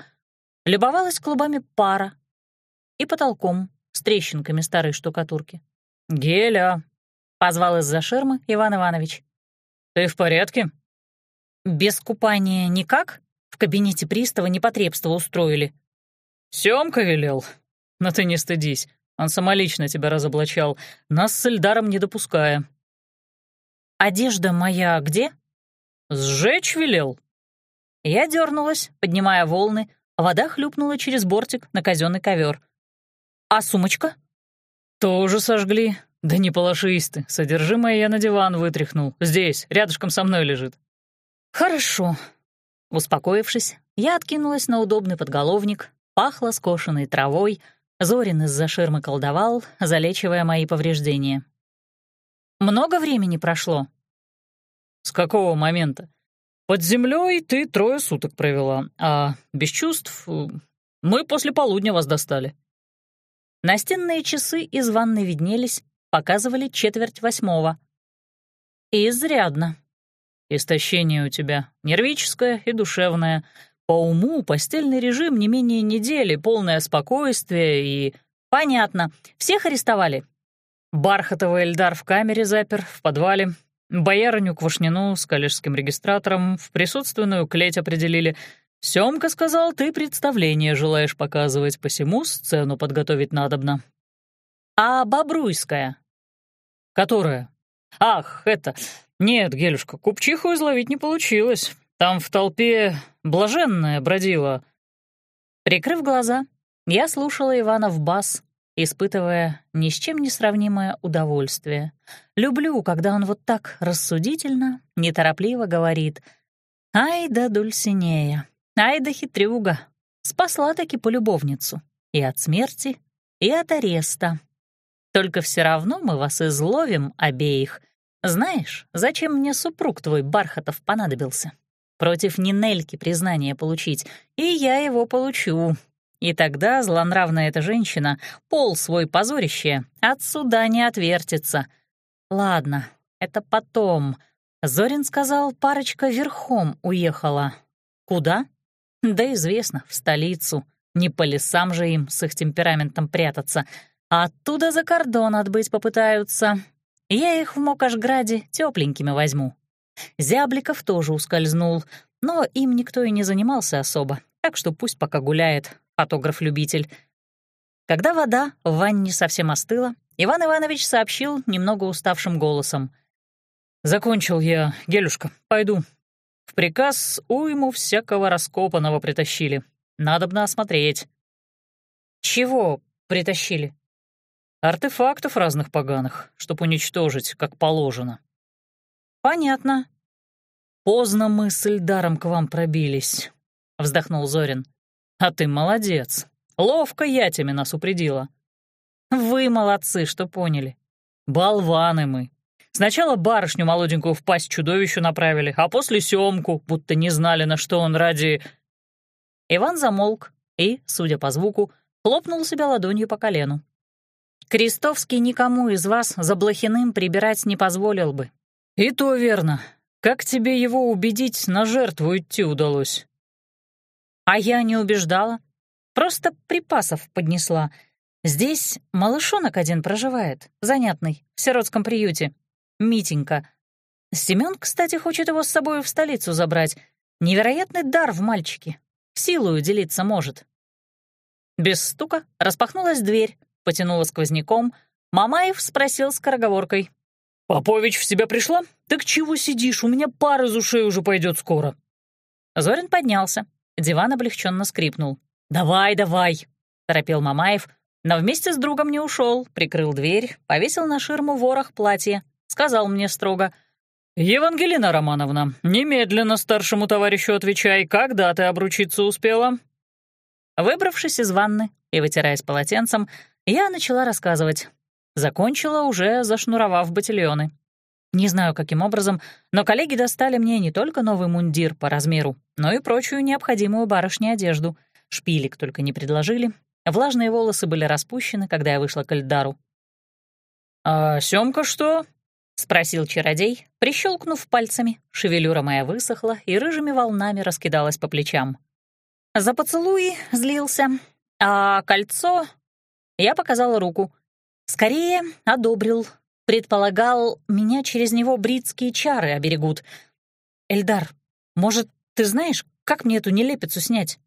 любовалась клубами пара, и потолком с трещинками старой штукатурки. «Геля!» — позвал из-за ширмы Иван Иванович. «Ты в порядке?» «Без купания никак? В кабинете пристава непотребство устроили». «Сёмка велел. Но ты не стыдись. Он самолично тебя разоблачал, нас с Эльдаром не допуская». «Одежда моя где?» «Сжечь велел». Я дернулась, поднимая волны, а вода хлюпнула через бортик на казенный ковер. «А сумочка?» «Тоже сожгли. Да не полошись ты. Содержимое я на диван вытряхнул. Здесь, рядышком со мной лежит». «Хорошо». Успокоившись, я откинулась на удобный подголовник, пахло скошенной травой, Зорин из-за ширмы колдовал, залечивая мои повреждения. «Много времени прошло?» «С какого момента? Под землей ты трое суток провела, а без чувств э, мы после полудня вас достали». Настенные часы из ванны виднелись, показывали четверть восьмого. «Изрядно». «Истощение у тебя нервическое и душевное. По уму постельный режим не менее недели, полное спокойствие и...» «Понятно. Всех арестовали?» Бархатовый Эльдар в камере запер, в подвале. Боярыню Квашнину с коллежским регистратором в присутственную клеть определили — Семка сказал, ты представление желаешь показывать, посему сцену подготовить надобно. А Бобруйская? Которая? Ах, это... Нет, Гелюшка, купчиху изловить не получилось. Там в толпе блаженная бродила. Прикрыв глаза, я слушала Ивана в бас, испытывая ни с чем не сравнимое удовольствие. Люблю, когда он вот так рассудительно, неторопливо говорит «Ай да Дульсинея, ай да хитрюга, спасла-таки полюбовницу и от смерти, и от ареста. Только все равно мы вас изловим обеих. Знаешь, зачем мне супруг твой Бархатов понадобился? Против Нинельки признание получить, и я его получу. И тогда злонравная эта женщина, пол свой позорище, от суда не отвертится. Ладно, это потом. Зорин сказал, парочка верхом уехала. Куда? Да известно, в столицу. Не по лесам же им с их темпераментом прятаться — а оттуда за кордон отбыть попытаются. Я их в Мокашграде тепленькими возьму. Зябликов тоже ускользнул, но им никто и не занимался особо, так что пусть пока гуляет фотограф-любитель. Когда вода в ванне совсем остыла, Иван Иванович сообщил немного уставшим голосом. «Закончил я, Гелюшка, пойду. В приказ уйму всякого раскопанного притащили. Надобно осмотреть». «Чего притащили?» Артефактов разных поганых, чтоб уничтожить, как положено. Понятно. Поздно мы с Эльдаром к вам пробились, вздохнул Зорин. А ты молодец. Ловко я тебе нас упредила. Вы молодцы, что поняли. Болваны мы. Сначала барышню молоденькую в пасть чудовищу направили, а после Сёмку, будто не знали, на что он ради... Иван замолк и, судя по звуку, хлопнул себя ладонью по колену. Крестовский никому из вас за Блохиным прибирать не позволил бы». «И то верно. Как тебе его убедить, на жертву идти удалось?» «А я не убеждала. Просто припасов поднесла. Здесь малышонок один проживает, занятный, в сиротском приюте. Митенька. Семён, кстати, хочет его с собой в столицу забрать. Невероятный дар в мальчике. Силою делиться может». Без стука распахнулась дверь, потянуло сквозняком, Мамаев спросил скороговоркой. «Попович в себя пришла? Так чего сидишь? У меня пар из ушей уже пойдет скоро». Зорин поднялся. Диван облегченно скрипнул. «Давай, давай!» — торопил Мамаев, но вместе с другом не ушел, прикрыл дверь, повесил на ширму ворох платья, сказал мне строго. «Евангелина Романовна, немедленно старшему товарищу отвечай, когда ты обручиться успела?» Выбравшись из ванны и вытираясь полотенцем, я начала рассказывать. Закончила, уже зашнуровав батильоны. Не знаю, каким образом, но коллеги достали мне не только новый мундир по размеру, но и прочую необходимую барышне одежду. Шпилек только не предложили. Влажные волосы были распущены, когда я вышла к Эльдару. «А Сёмка что?» — спросил чародей, прищелкнув пальцами. Шевелюра моя высохла и рыжими волнами раскидалась по плечам. За поцелуи злился, а кольцо я показала руку. Скорее, одобрил. Предполагал, меня через него бритские чары оберегут. Эльдар, может, ты знаешь, как мне эту нелепицу снять?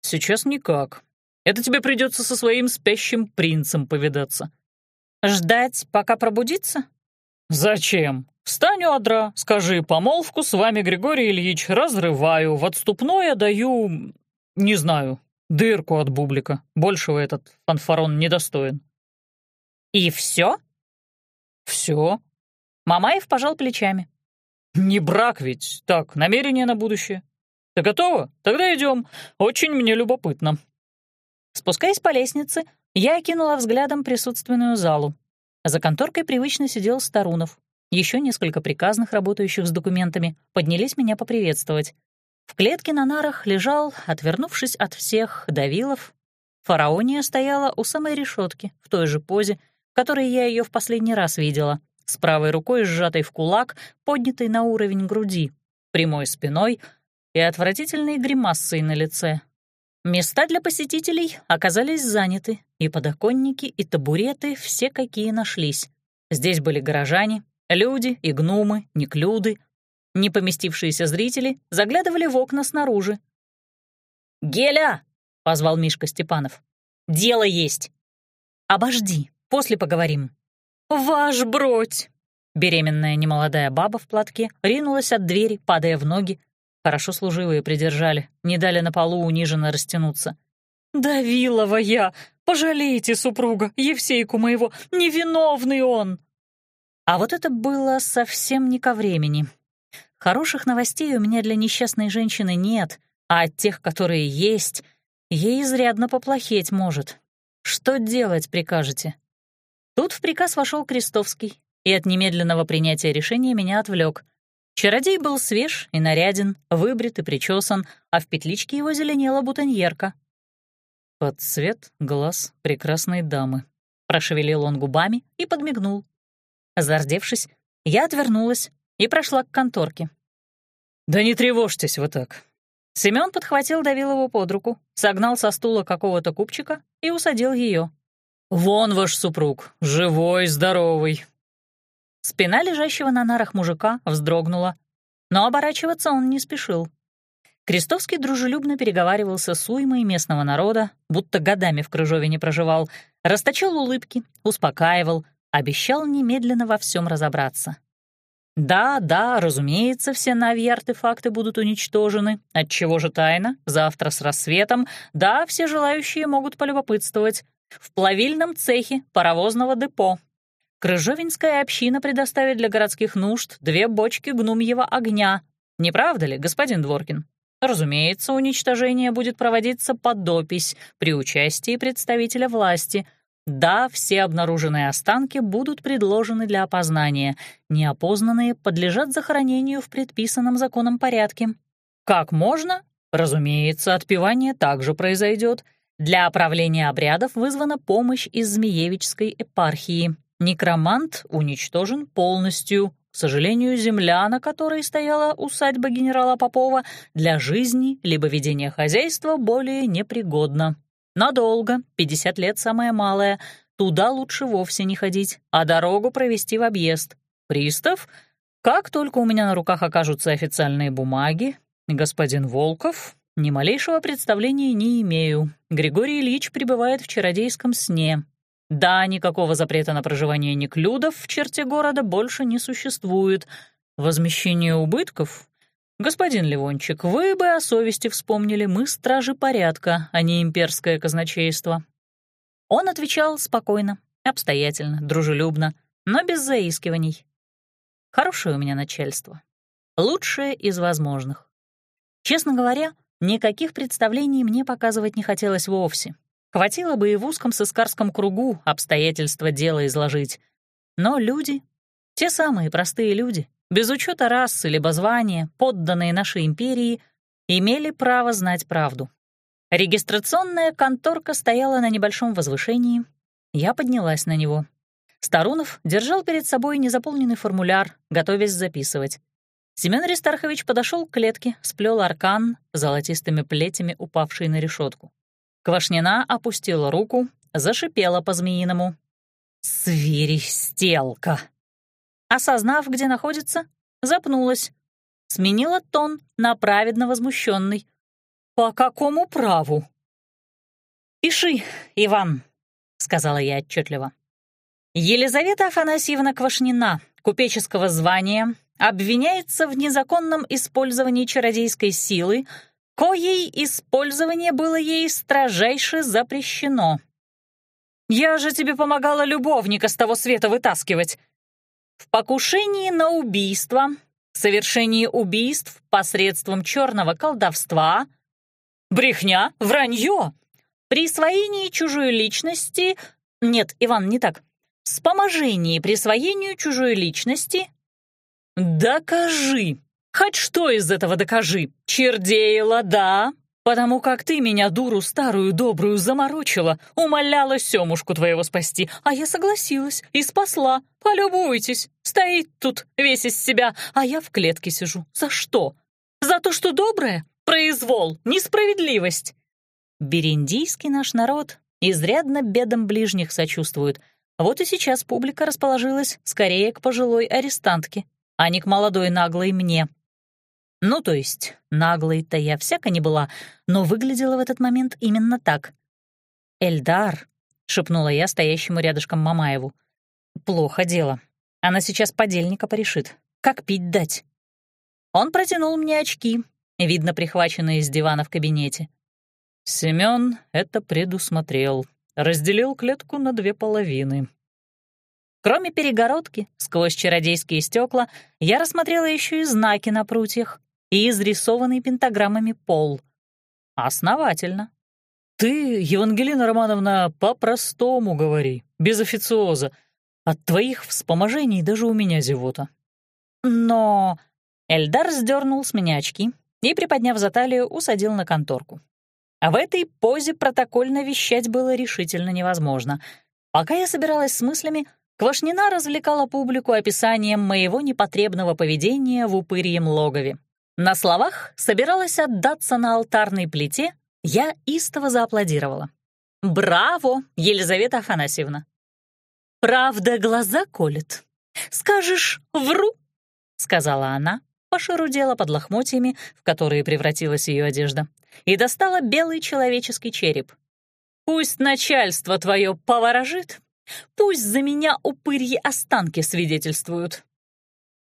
Сейчас никак. Это тебе придется со своим спящим принцем повидаться. Ждать, пока пробудится? Зачем? Встань у адра, скажи, помолвку с вами, Григорий Ильич, разрываю, в отступное даю... не знаю, Дырку от бублика. Большего этот фанфарон недостоин. И все? Все. Мамаев пожал плечами. Не брак ведь. Так, намерение на будущее. Ты готова? Тогда идем. Очень мне любопытно. Спускаясь по лестнице, я окинула взглядом присутственную залу. За конторкой привычно сидел Старунов. Еще несколько приказных, работающих с документами, поднялись меня поприветствовать. В клетке на нарах лежал, отвернувшись от всех, Давилов. Фараония стояла у самой решетки, в той же позе, в которой я ее в последний раз видела, с правой рукой сжатой в кулак, поднятой на уровень груди, прямой спиной и отвратительной гримассой на лице. Места для посетителей оказались заняты, и подоконники, и табуреты все какие нашлись. Здесь были горожане, люди и гномы, неклюды, не поместившиеся зрители заглядывали в окна снаружи. «Геля!» — позвал Мишка Степанов. «Дело есть!» «Обожди, после поговорим». «Ваш бродь!» Беременная немолодая баба в платке ринулась от двери, падая в ноги. Хорошо служивые придержали, не дали на полу униженно растянуться. «Давилова я! Пожалейте супруга, Евсейку моего, невиновный он!» А вот это было совсем не ко времени. Хороших новостей у меня для несчастной женщины нет, а от тех, которые есть, ей изрядно поплохеть может. Что делать прикажете? Тут в приказ вошел Крестовский, и от немедленного принятия решения меня отвлек. Чародей был свеж и наряден, выбрит и причесан, а в петличке его зеленела бутоньерка. «Под цвет глаз прекрасной дамы», — прошевелил он губами и подмигнул. Зардевшись, я отвернулась и прошла к конторке. «Да не тревожьтесь вы так». Семён подхватил Давилову под руку, согнал со стула какого-то купчика и усадил ее. «Вон ваш супруг, живой, здоровый». Спина лежащего на нарах мужика вздрогнула, но оборачиваться он не спешил. Крестовский дружелюбно переговаривался с уймой местного народа, будто годами в Крыжове не проживал, расточал улыбки, успокаивал, обещал немедленно во всем разобраться. Да, да, разумеется, все Нави-артефакты будут уничтожены. Отчего же тайна? Завтра с рассветом. Да, все желающие могут полюбопытствовать. В плавильном цехе паровозного депо. Крыжовинская община предоставит для городских нужд две бочки гнумьего огня. Не правда ли, господин Дворкин? Разумеется, уничтожение будет проводиться под опись при участии представителя власти — да, все обнаруженные останки будут предложены для опознания. Неопознанные подлежат захоронению в предписанном законом порядке. Как можно? Разумеется, отпевание также произойдет. Для оправления обрядов вызвана помощь из Змеевичской епархии. Некромант уничтожен полностью. К сожалению, земля, на которой стояла усадьба генерала Попова, для жизни либо ведения хозяйства более непригодна. Надолго, 50 лет самое малое. Туда лучше вовсе не ходить, а дорогу провести в объезд. Пристав? Как только у меня на руках окажутся официальные бумаги, господин Волков, ни малейшего представления не имею. Григорий Ильич пребывает в чародейском сне. Да, никакого запрета на проживание неклюдов в черте города больше не существует. Возмещение убытков «Господин Ливончик, вы бы о совести вспомнили, мы стражи порядка, а не имперское казначейство». Он отвечал спокойно, обстоятельно, дружелюбно, но без заискиваний. Хорошее у меня начальство. Лучшее из возможных. Честно говоря, никаких представлений мне показывать не хотелось вовсе. Хватило бы и в узком сыскарском кругу обстоятельства дела изложить. Но люди, те самые простые люди, без учета расы либо звания, подданные нашей империи, имели право знать правду. Регистрационная конторка стояла на небольшом возвышении. Я поднялась на него. Старунов держал перед собой незаполненный формуляр, готовясь записывать. Семен Аристархович подошел к клетке, сплел аркан, золотистыми плетями упавший на решетку. Квашнина опустила руку, зашипела по-змеиному. «Свиристелка!» Осознав, где находится, запнулась. Сменила тон на праведно возмущенный. «По какому праву?» «Пиши, Иван», — сказала я отчетливо. Елизавета Афанасьевна Квашнина, купеческого звания, обвиняется в незаконном использовании чародейской силы, коей использование было ей строжайше запрещено. «Я же тебе помогала любовника с того света вытаскивать», в покушении на убийство, совершении убийств посредством черного колдовства, брехня, вранье, присвоении чужой личности... Нет, Иван, не так. Вспоможении присвоению чужой личности... Докажи! Хоть что из этого докажи. Чердеяла, да, потому как ты меня, дуру старую добрую, заморочила, умоляла Семушку твоего спасти, а я согласилась и спасла. Полюбуйтесь, стоит тут весь из себя, а я в клетке сижу. За что? За то, что доброе? Произвол, несправедливость. Бериндийский наш народ изрядно бедам ближних сочувствует. Вот и сейчас публика расположилась скорее к пожилой арестантке, а не к молодой наглой мне, ну, то есть, наглой-то я всяко не была, но выглядела в этот момент именно так. «Эльдар», — шепнула я стоящему рядышком Мамаеву, — «плохо дело. Она сейчас подельника порешит. Как пить дать?» Он протянул мне очки, видно, прихваченные с дивана в кабинете. Семён это предусмотрел. разделил клетку на две половины. Кроме перегородки, сквозь чародейские стекла, я рассмотрела еще и знаки на прутьях и изрисованный пентаграммами пол. Основательно. «Ты, Евангелина Романовна, по-простому говори, без официоза. От твоих вспоможений даже у меня зевота». «Но...» Эльдар сдернул с меня очки и, приподняв за талию, усадил на конторку. А в этой позе протокольно вещать было решительно невозможно. Пока я собиралась с мыслями, Квашнина развлекала публику описанием моего непотребного поведения в упырьем логове. На словах собиралась отдаться на алтарной плите, я истово зааплодировала. «Браво, Елизавета Афанасьевна!» «Правда глаза колет. Скажешь, вру?» — сказала она, пошерудела под лохмотьями, в которые превратилась ее одежда, и достала белый человеческий череп. «Пусть начальство твое поворожит, Пусть за меня упырьи останки свидетельствуют».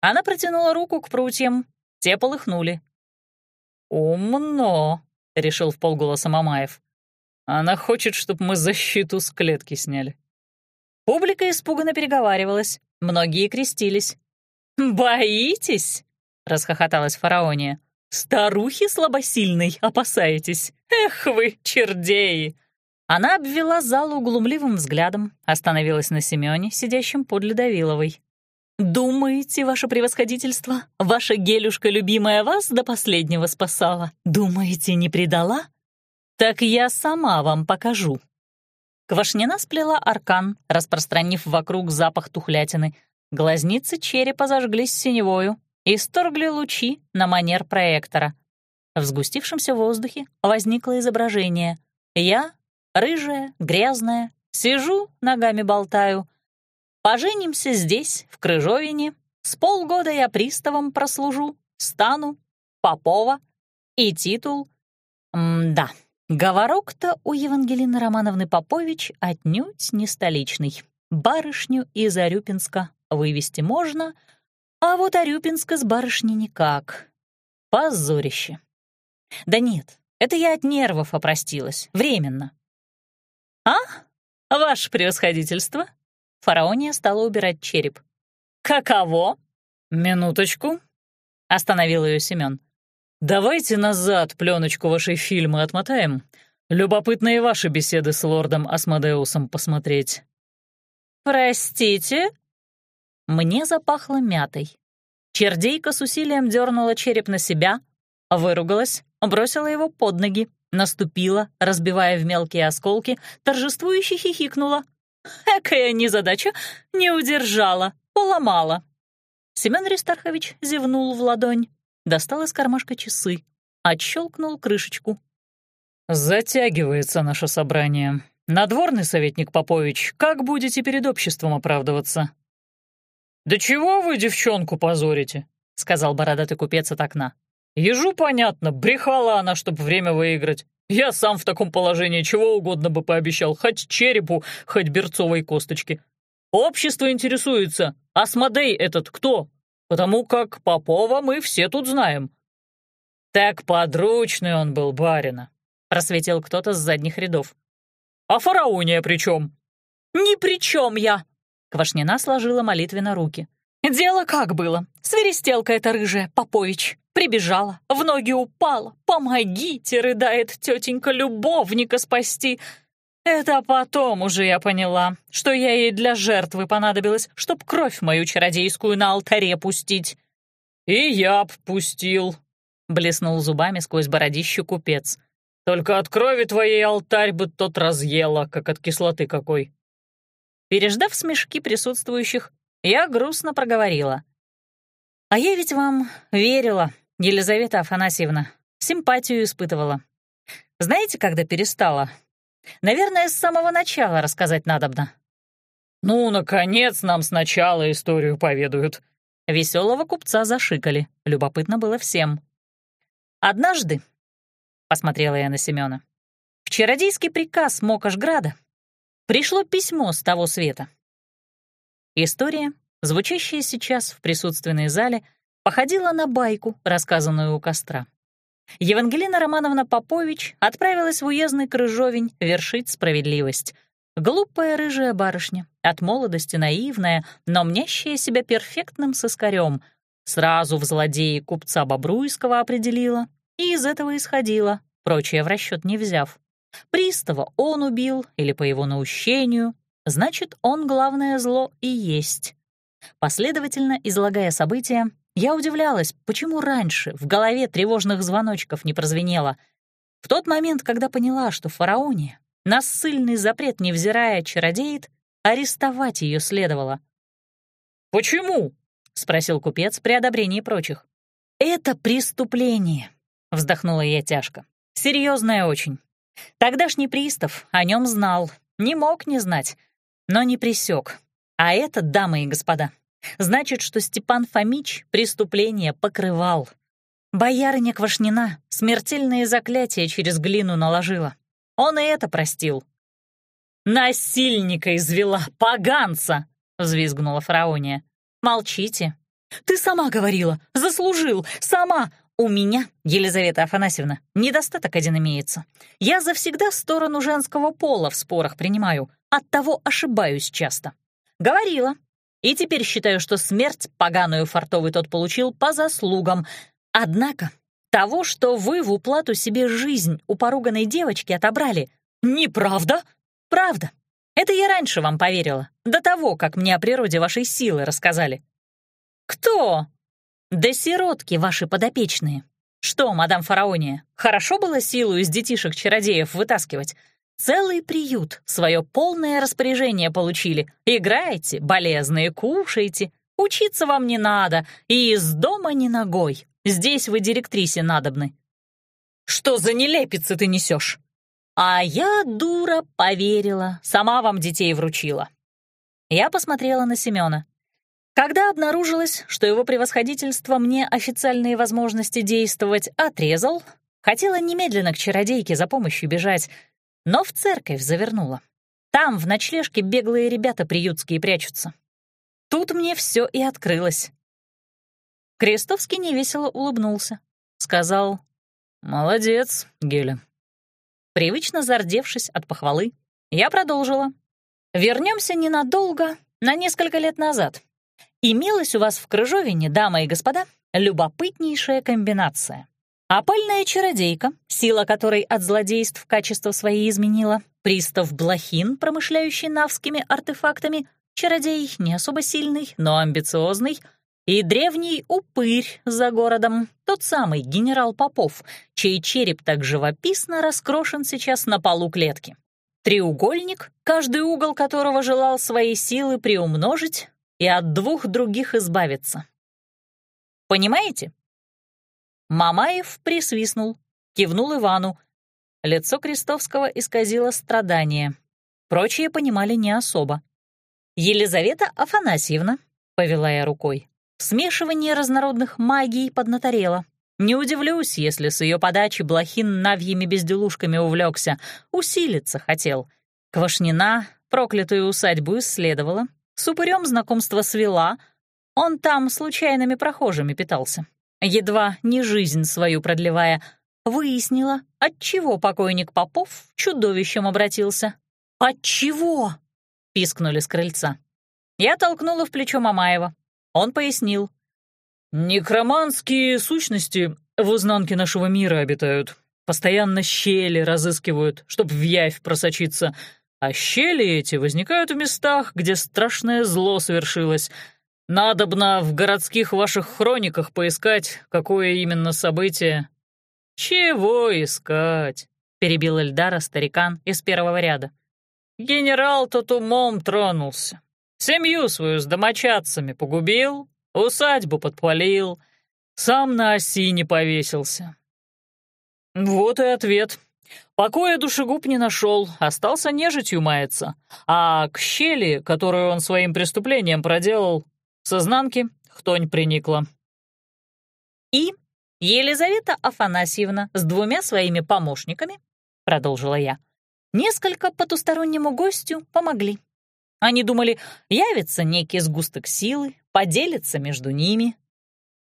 Она протянула руку к прутьям, те полыхнули. «Умно», — решил в полголоса Мамаев. «Она хочет, чтобы мы защиту с клетки сняли». Публика испуганно переговаривалась, многие крестились. «Боитесь?» — расхохоталась фараония. «Старухи слабосильной опасаетесь? Эх вы, чердеи!» Она обвела зал углумливым взглядом, остановилась на Семёне, сидящем подле Давиловой. «Думаете, ваше превосходительство, ваша гелюшка любимая вас до последнего спасала? Думаете, не предала? Так я сама вам покажу». Квашнина сплела аркан, распространив вокруг запах тухлятины. Глазницы черепа зажглись синевою и сторгли лучи на манер проектора. В сгустившемся воздухе возникло изображение. Я рыжая, грязная, сижу, ногами болтаю. Поженимся здесь, в Крыжовине, с полгода я приставом прослужу, стану, Попова и титул. М-да, говорок-то у Евангелины Романовны Попович отнюдь не столичный. Барышню из Арюпинска вывести можно, а вот Арюпинска с барышней никак. Позорище. Да нет, это я от нервов опростилась, временно. «А? Ваше превосходительство?» Фараония стала убирать череп. «Каково?» «Минуточку», — остановил ее Семен. «Давайте назад пленочку вашей фильмы отмотаем. Любопытно и ваши беседы с лордом Асмодеусом посмотреть». «Простите?» Мне запахло мятой. Чердейка с усилием дернула череп на себя, выругалась, бросила его под ноги Наступила, разбивая в мелкие осколки, торжествующе хихикнула. «Экая незадача! Не удержала, поломала!» Семен Ристархович зевнул в ладонь, достал из кармашка часы, отщелкнул крышечку. «Затягивается наше собрание. Надворный советник Попович, как будете перед обществом оправдываться?» «Да чего вы девчонку позорите?» — сказал бородатый купец от окна. Ежу понятно, брехала она, чтобы время выиграть. Я сам в таком положении чего угодно бы пообещал, хоть черепу, хоть берцовой косточки. Общество интересуется, а Смодей этот кто? Потому как Попова мы все тут знаем. Так подручный он был барина, просветил кто-то с задних рядов. А фараония при чем? Ни при чем я! Квашнина сложила молитвенно руки. Дело как было. Свиристелка эта рыжая, Попович. Прибежала, в ноги упала. «Помогите!» — рыдает тетенька любовника спасти. Это потом уже я поняла, что я ей для жертвы понадобилась, чтоб кровь мою чародейскую на алтаре пустить. «И я б пустил», — блеснул зубами сквозь бородищу купец. «Только от крови твоей алтарь бы тот разъела, как от кислоты какой». Переждав смешки присутствующих, я грустно проговорила. «А я ведь вам верила, Елизавета Афанасьевна, симпатию испытывала. Знаете, когда перестала? Наверное, с самого начала рассказать надобно. «Ну, наконец нам сначала историю поведают». Веселого купца зашикали. Любопытно было всем. «Однажды», — посмотрела я на Семёна, «в чародейский приказ Мокошграда пришло письмо с того света». История, звучащая сейчас в присутственной зале, — походила на байку, рассказанную у костра. Евангелина Романовна Попович отправилась в уездный Крыжовень вершить справедливость. Глупая рыжая барышня, от молодости наивная, но мнящая себя перфектным соскарем, сразу в злодеи купца Бобруйского определила и из этого исходила, прочее в расчет не взяв. Пристава он убил или по его наущению, значит, он главное зло и есть. Последовательно излагая события, я удивлялась, почему раньше в голове тревожных звоночков не прозвенело. В тот момент, когда поняла, что фараоне, на ссыльный запрет невзирая, чародеет, арестовать ее следовало. «Почему?» — спросил купец при одобрении прочих. «Это преступление», — вздохнула я тяжко. «Серьезное очень. Тогдашний пристав о нем знал, не мог не знать, но не присек. А это, дамы и господа, значит, что Степан Фомич преступление покрывал. Боярыня Квашнина смертельные заклятия через глину наложила. Он и это простил. «Насильника извела, поганца!» — взвизгнула фараония. «Молчите. Ты сама говорила, заслужил, сама. У меня, Елизавета Афанасьевна, недостаток один имеется. Я завсегда сторону женского пола в спорах принимаю, оттого ошибаюсь часто. Говорила. И теперь считаю, что смерть поганую фартовый тот получил по заслугам. Однако того, что вы в уплату себе жизнь у поруганной девочки отобрали, неправда? Правда. Это я раньше вам поверила, до того, как мне о природе вашей силы рассказали. Кто? Да сиротки ваши подопечные. Что, мадам Фараония, хорошо было силу из детишек-чародеев вытаскивать? Целый приют, свое полное распоряжение получили. Играйте, болезные, кушайте. Учиться вам не надо, и из дома ни ногой. Здесь вы директрисе надобны. Что за нелепицы ты несешь? А я, дура, поверила, сама вам детей вручила. Я посмотрела на Семена. Когда обнаружилось, что его превосходительство мне официальные возможности действовать отрезал, хотела немедленно к чародейке за помощью бежать, но в церковь завернула. Там в ночлежке беглые ребята приютские прячутся. Тут мне все и открылось. Крестовский невесело улыбнулся. Сказал «Молодец, Геля». Привычно зардевшись от похвалы, я продолжила. Вернемся ненадолго, на несколько лет назад. Имелась у вас в Крыжовине, дамы и господа, любопытнейшая комбинация. Опальная чародейка, сила которой от злодейств качество свои изменила, пристав Блохин, промышляющий навскими артефактами, чародей не особо сильный, но амбициозный, и древний упырь за городом, тот самый генерал Попов, чей череп так живописно раскрошен сейчас на полу клетки. Треугольник, каждый угол которого желал свои силы приумножить, и от двух других избавиться. Понимаете? Мамаев присвистнул, кивнул Ивану. Лицо Крестовского исказило страдание. Прочие понимали не особо. «Елизавета Афанасьевна», — повела я рукой, смешивание разнородных магий поднаторела. Не удивлюсь, если с ее подачи Блохин навьими безделушками увлекся, усилиться хотел. Квашнина проклятую усадьбу исследовала, с упырем знакомство свела, он там случайными прохожими питался. Едва не жизнь свою продлевая, выяснила, отчего покойник Попов чудовищем обратился. «Отчего?» — пискнули с крыльца. Я толкнула в плечо Мамаева. Он пояснил. «Некроманские сущности в изнанке нашего мира обитают. Постоянно щели разыскивают, чтоб в явь просочиться. А щели эти возникают в местах, где страшное зло совершилось. Надобно в городских ваших хрониках поискать, какое именно событие. Чего искать? перебил Эльдара старикан из первого ряда. Генерал тот умом тронулся. Семью свою с домочадцами погубил, усадьбу подпалил, сам на оси не повесился. Вот и ответ. Покоя душегуб не нашел, остался нежитью маяться, а к щели, которую он своим преступлением проделал, с изнанки хтонь приникла. «И Елизавета Афанасьевна с двумя своими помощниками, — продолжила я, — несколько потустороннему гостю помогли. Они думали, явится некий сгусток силы, поделится между ними.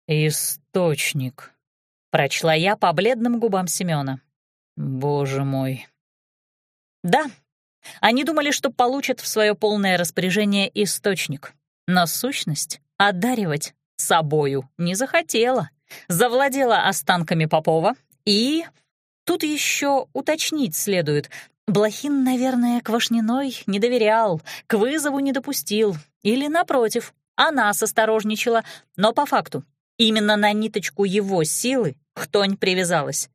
«Источник», — прочла я по бледным губам Семёна. Боже мой. Да, Они думали, что получат в свое полное распоряжение источник. Но сущность одаривать собою не захотела. Завладела останками Попова и... Тут еще уточнить следует. Блохин, наверное, Квашниной не доверял, к вызову не допустил. Или, напротив, она осторожничала, но по факту именно на ниточку его силы хтонь привязалась.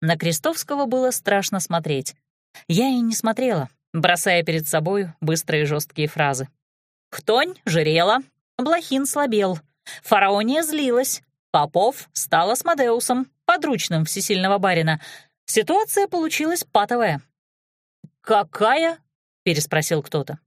На Крестовского было страшно смотреть. Я и не смотрела, бросая перед собой быстрые жесткие фразы. Хтонь жирела, Блохин слабел, Фараония злилась, Попов стал Асмодеусом, подручным всесильного барина. Ситуация получилась патовая. «Какая?» — переспросил кто-то.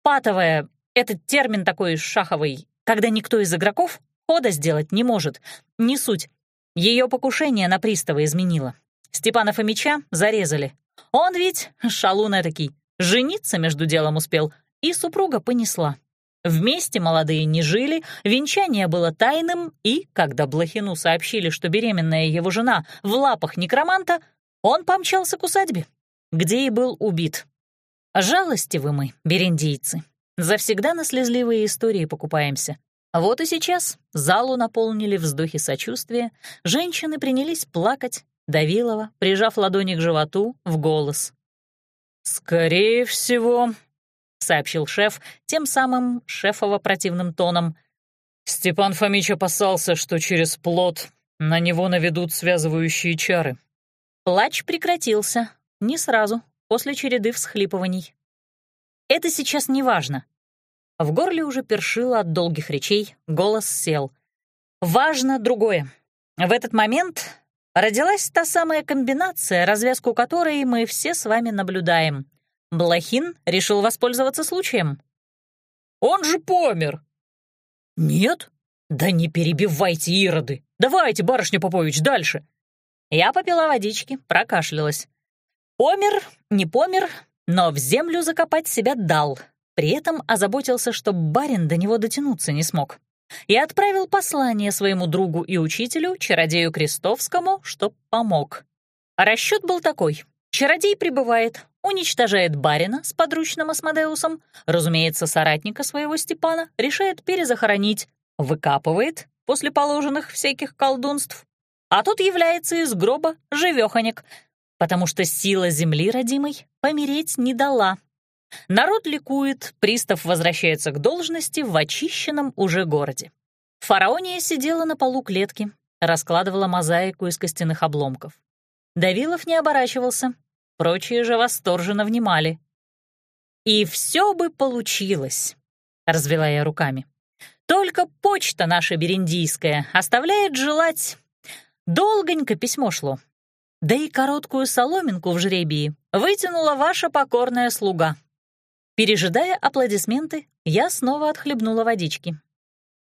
«Патовая — этот термин такой шаховый, когда никто из игроков хода сделать не может. Не суть. Ее покушение на пристава изменило. Степана Фомича зарезали. Он ведь, шалун этакий, жениться между делом успел, и супруга понесла. Вместе молодые не жили, венчание было тайным, и, когда Блохину сообщили, что беременная его жена в лапах некроманта, он помчался к усадьбе, где и был убит. Жалостивы мы, берендийцы. Завсегда на слезливые истории покупаемся. Вот и сейчас залу наполнили вздохи сочувствия, женщины принялись плакать, Давилова, прижав ладони к животу, в голос. «Скорее всего», — сообщил шеф тем самым шефово-противным тоном, «Степан Фомич опасался, что через плод на него наведут связывающие чары». Плач прекратился, не сразу, после череды всхлипываний. Это сейчас не важно. В горле уже першило от долгих речей, голос сел. Важно другое. В этот момент родилась та самая комбинация, развязку которой мы все с вами наблюдаем. Блохин решил воспользоваться случаем. «Он же помер!» «Нет? Да не перебивайте, ироды! Давайте, барышня Попович, дальше!» Я попила водички, прокашлялась. Помер, не помер, но в землю закопать себя дал. При этом озаботился, чтоб барин до него дотянуться не смог и отправил послание своему другу и учителю, чародею Крестовскому, чтоб помог. А расчет был такой. Чародей прибывает, уничтожает барина с подручным Асмодеусом, разумеется, соратника своего Степана, решает перезахоронить, выкапывает после положенных всяких колдунств, а тут является из гроба живёхонек, потому что сила земли родимой помереть не дала. Народ ликует, пристав возвращается к должности в очищенном уже городе. Фараония сидела на полу клетки, раскладывала мозаику из костяных обломков. Давилов не оборачивался, прочие же восторженно внимали. «И все бы получилось», — развела я руками. «Только почта наша бериндийская оставляет желать. Долгонько письмо шло. Да и короткую соломинку в жребии вытянула ваша покорная слуга». Пережидая аплодисменты, я снова отхлебнула водички.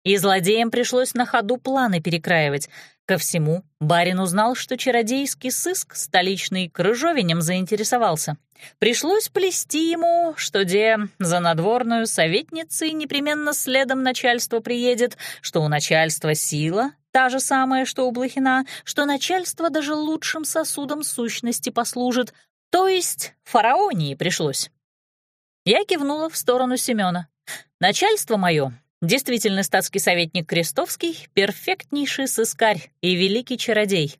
И злодеям пришлось на ходу планы перекраивать. Ко всему, барин узнал, что чародейский сыск столичный крыжовенем заинтересовался. Пришлось плести ему, что де за надворную советницей непременно следом начальство приедет, что у начальства сила, та же самая, что у Блохина, что начальство даже лучшим сосудом сущности послужит, то есть фараонии пришлось. Я кивнула в сторону Семёна. Начальство мое, действительно статский советник Крестовский, перфектнейший сыскарь и великий чародей.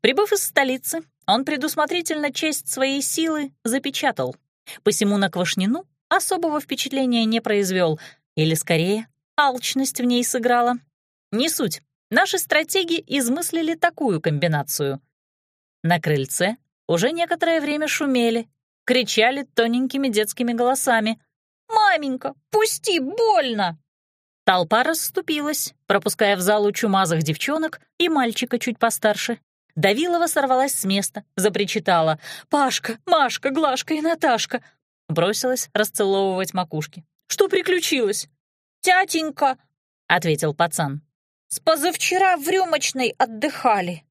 Прибыв из столицы, он предусмотрительно честь своей силы запечатал. Посему на Квашнину особого впечатления не произвел, или, скорее, алчность в ней сыграла. Не суть. Наши стратеги измыслили такую комбинацию. На крыльце уже некоторое время шумели, кричали тоненькими детскими голосами. «Маменька, пусти, больно!» Толпа расступилась, пропуская в залу чумазых девчонок и мальчика чуть постарше. Давилова сорвалась с места, запричитала. «Пашка, Машка, Глашка и Наташка!» Бросилась расцеловывать макушки. «Что приключилось?» «Тятенька!» — ответил пацан. «С позавчера в рюмочной отдыхали».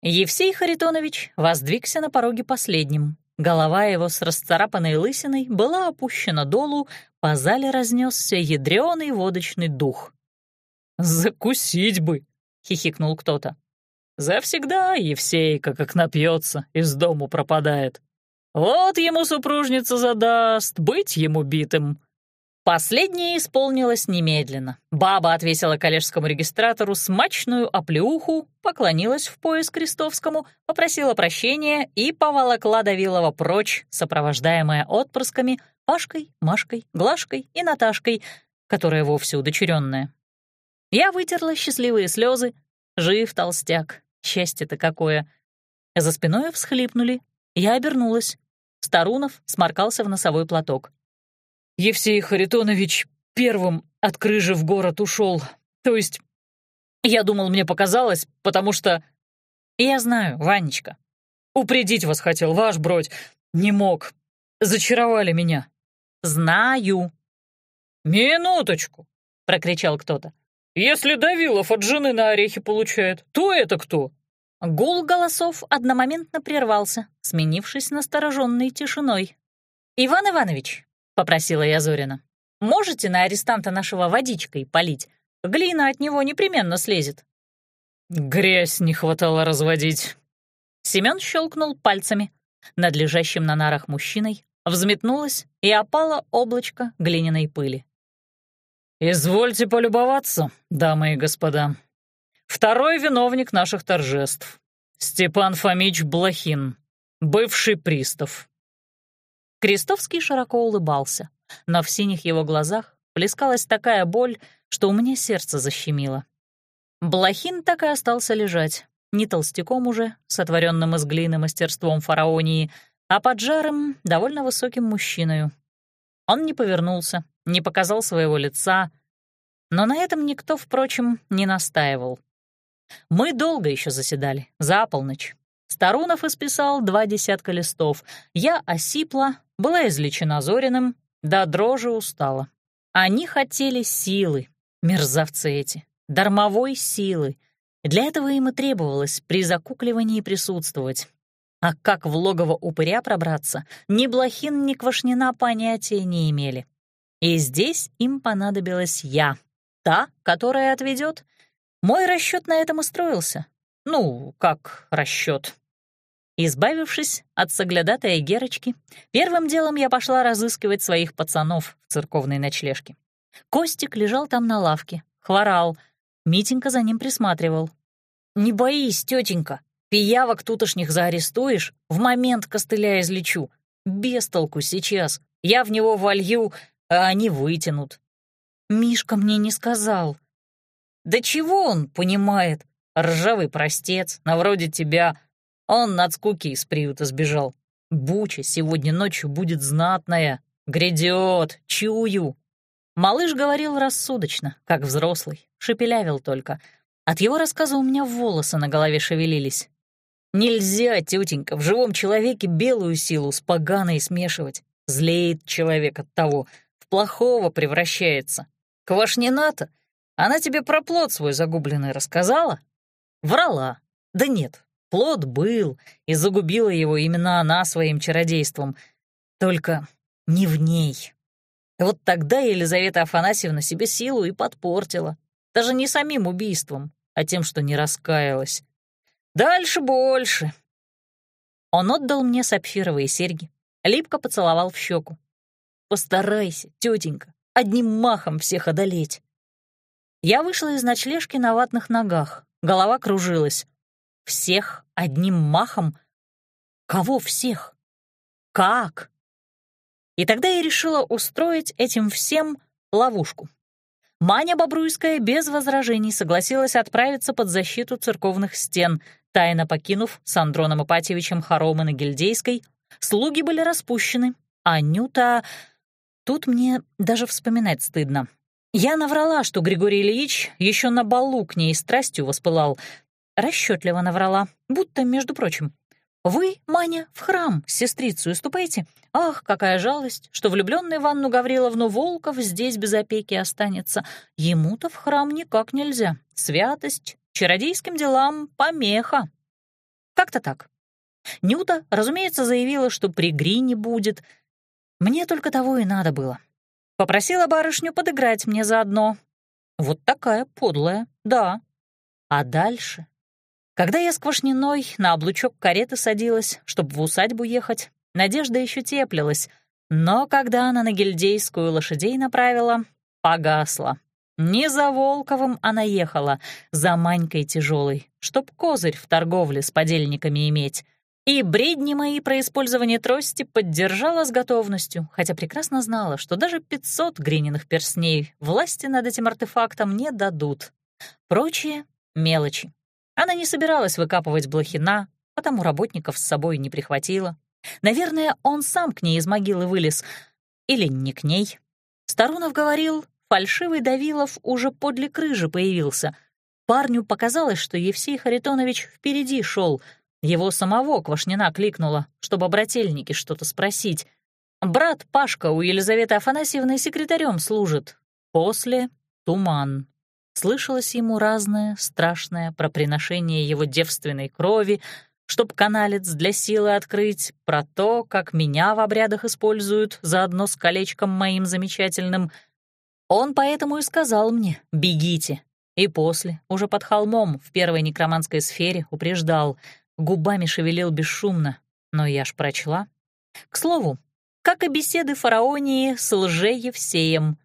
Евсей Харитонович воздвигся на пороге последним. Голова его с расцарапанной лысиной была опущена долу, по зале разнесся ядреный водочный дух. «Закусить бы!» — хихикнул кто-то. «Завсегда Евсейка, как напьется, из дому пропадает». Вот ему супружница задаст, быть ему битым». Последнее исполнилось немедленно. Баба отвесила коллежскому регистратору смачную оплеуху, поклонилась в пояс Крестовскому, попросила прощения и поволокла Давилова прочь, сопровождаемая отпрысками Пашкой, Машкой, Глашкой и Наташкой, которая вовсе удочеренная. Я вытерла счастливые слезы. Жив толстяк, счастье-то какое. За спиной всхлипнули. Я обернулась. Старунов сморкался в носовой платок. Евсей Харитонович первым от крыжи в город ушел. То есть, я думал, мне показалось, потому что... Я знаю, Ванечка. Упредить вас хотел, ваш бродь. Не мог. Зачаровали меня. Знаю. Минуточку, прокричал кто-то. Если Давилов от жены на орехи получает, то это кто? Гул голосов одномоментно прервался, сменившись настороженной тишиной. «Иван Иванович, — попросила я Зорина. «Можете на арестанта нашего водичкой полить? Глина от него непременно слезет». «Грязь не хватало разводить». Семён щелкнул пальцами. Над лежащим на нарах мужчиной взметнулось и опало облачко глиняной пыли. «Извольте полюбоваться, дамы и господа. Второй виновник наших торжеств — Степан Фомич Блохин, бывший пристав, Крестовский широко улыбался, но в синих его глазах плескалась такая боль, что у меня сердце защемило. Блохин так и остался лежать, не толстяком уже, сотворенным из глины мастерством фараонии, а поджарым, довольно высоким мужчиною. Он не повернулся, не показал своего лица, но на этом никто, впрочем, не настаивал. Мы долго еще заседали, за полночь. Старунов исписал два десятка листов. Я осипла, была излечена Зориным, да дрожи устала. Они хотели силы, мерзавцы эти, дармовой силы. Для этого им и требовалось при закукливании присутствовать. А как в логово упыря пробраться, ни Блохин, ни Квашнина понятия не имели. И здесь им понадобилась я, та, которая отведет. Мой расчет на этом и строился. Ну, как расчет? Избавившись от соглядатая Герочки, первым делом я пошла разыскивать своих пацанов в церковной ночлежке. Костик лежал там на лавке, хворал. Митенька за ним присматривал. «Не боись, тетенька, пиявок тутошних заарестуешь, в момент костыля излечу. Без толку сейчас. Я в него волью, а они вытянут». Мишка мне не сказал. «Да чего он понимает? Ржавый простец, на вроде тебя, он от скуки из приюта сбежал. Буча сегодня ночью будет знатная. Грядет, чую. Малыш говорил рассудочно, как взрослый, шепелявил только. От его рассказа у меня волосы на голове шевелились. Нельзя, тетенька, в живом человеке белую силу с поганой смешивать. Злеет человек от того, в плохого превращается. Квашнина-то, она тебе про плод свой загубленный рассказала? Врала. Да нет, Плод был, и загубила его именно она своим чародейством. Только не в ней. Вот тогда Елизавета Афанасьевна себе силу и подпортила. Даже не самим убийством, а тем, что не раскаялась. Дальше больше. Он отдал мне сапфировые серьги, липко поцеловал в щеку. «Постарайся, тетенька, одним махом всех одолеть». Я вышла из ночлежки на ватных ногах, голова кружилась. Всех одним махом? Кого всех? Как? И тогда я решила устроить этим всем ловушку. Маня Бобруйская без возражений согласилась отправиться под защиту церковных стен, тайно покинув с Андроном Ипатьевичем хоромы на Гильдейской. Слуги были распущены, а Нюта... Тут мне даже вспоминать стыдно. Я наврала, что Григорий Ильич еще на балу к ней страстью воспылал, Расчетливо наврала, будто, между прочим. «Вы, Маня, в храм с сестрицей уступаете? Ах, какая жалость, что влюбленный в Анну Гавриловну Волков здесь без опеки останется. Ему-то в храм никак нельзя. Святость, чародейским делам помеха». Как-то так. Нюта, разумеется, заявила, что пригри не будет. Мне только того и надо было. Попросила барышню подыграть мне заодно. Вот такая подлая, да. А дальше когда я с Квашниной на облучок кареты садилась, чтобы в усадьбу ехать, Надежда еще теплилась, но когда она на гильдейскую лошадей направила, погасла. Не за Волковым она ехала, за Манькой тяжелой, чтоб козырь в торговле с подельниками иметь. И бредни мои про использование трости поддержала с готовностью, хотя прекрасно знала, что даже 500 грининых перстней власти над этим артефактом не дадут. Прочие — мелочи. Она не собиралась выкапывать блохина, потому работников с собой не прихватила. Наверное, он сам к ней из могилы вылез. Или не к ней. Старунов говорил, фальшивый Давилов уже подле крыжи появился. Парню показалось, что Евсей Харитонович впереди шел — его самого Квашнина кликнула, чтобы брательники что-то спросить. Брат Пашка у Елизаветы Афанасьевны секретарем служит. После — туман. Слышалось ему разное, страшное про приношение его девственной крови, чтоб каналец для силы открыть, про то, как меня в обрядах используют, заодно с колечком моим замечательным. Он поэтому и сказал мне «бегите». И после, уже под холмом, в первой некроманской сфере, упреждал — губами шевелил бесшумно, но я ж прочла. К слову, как и беседы фараонии с лже-евсеем.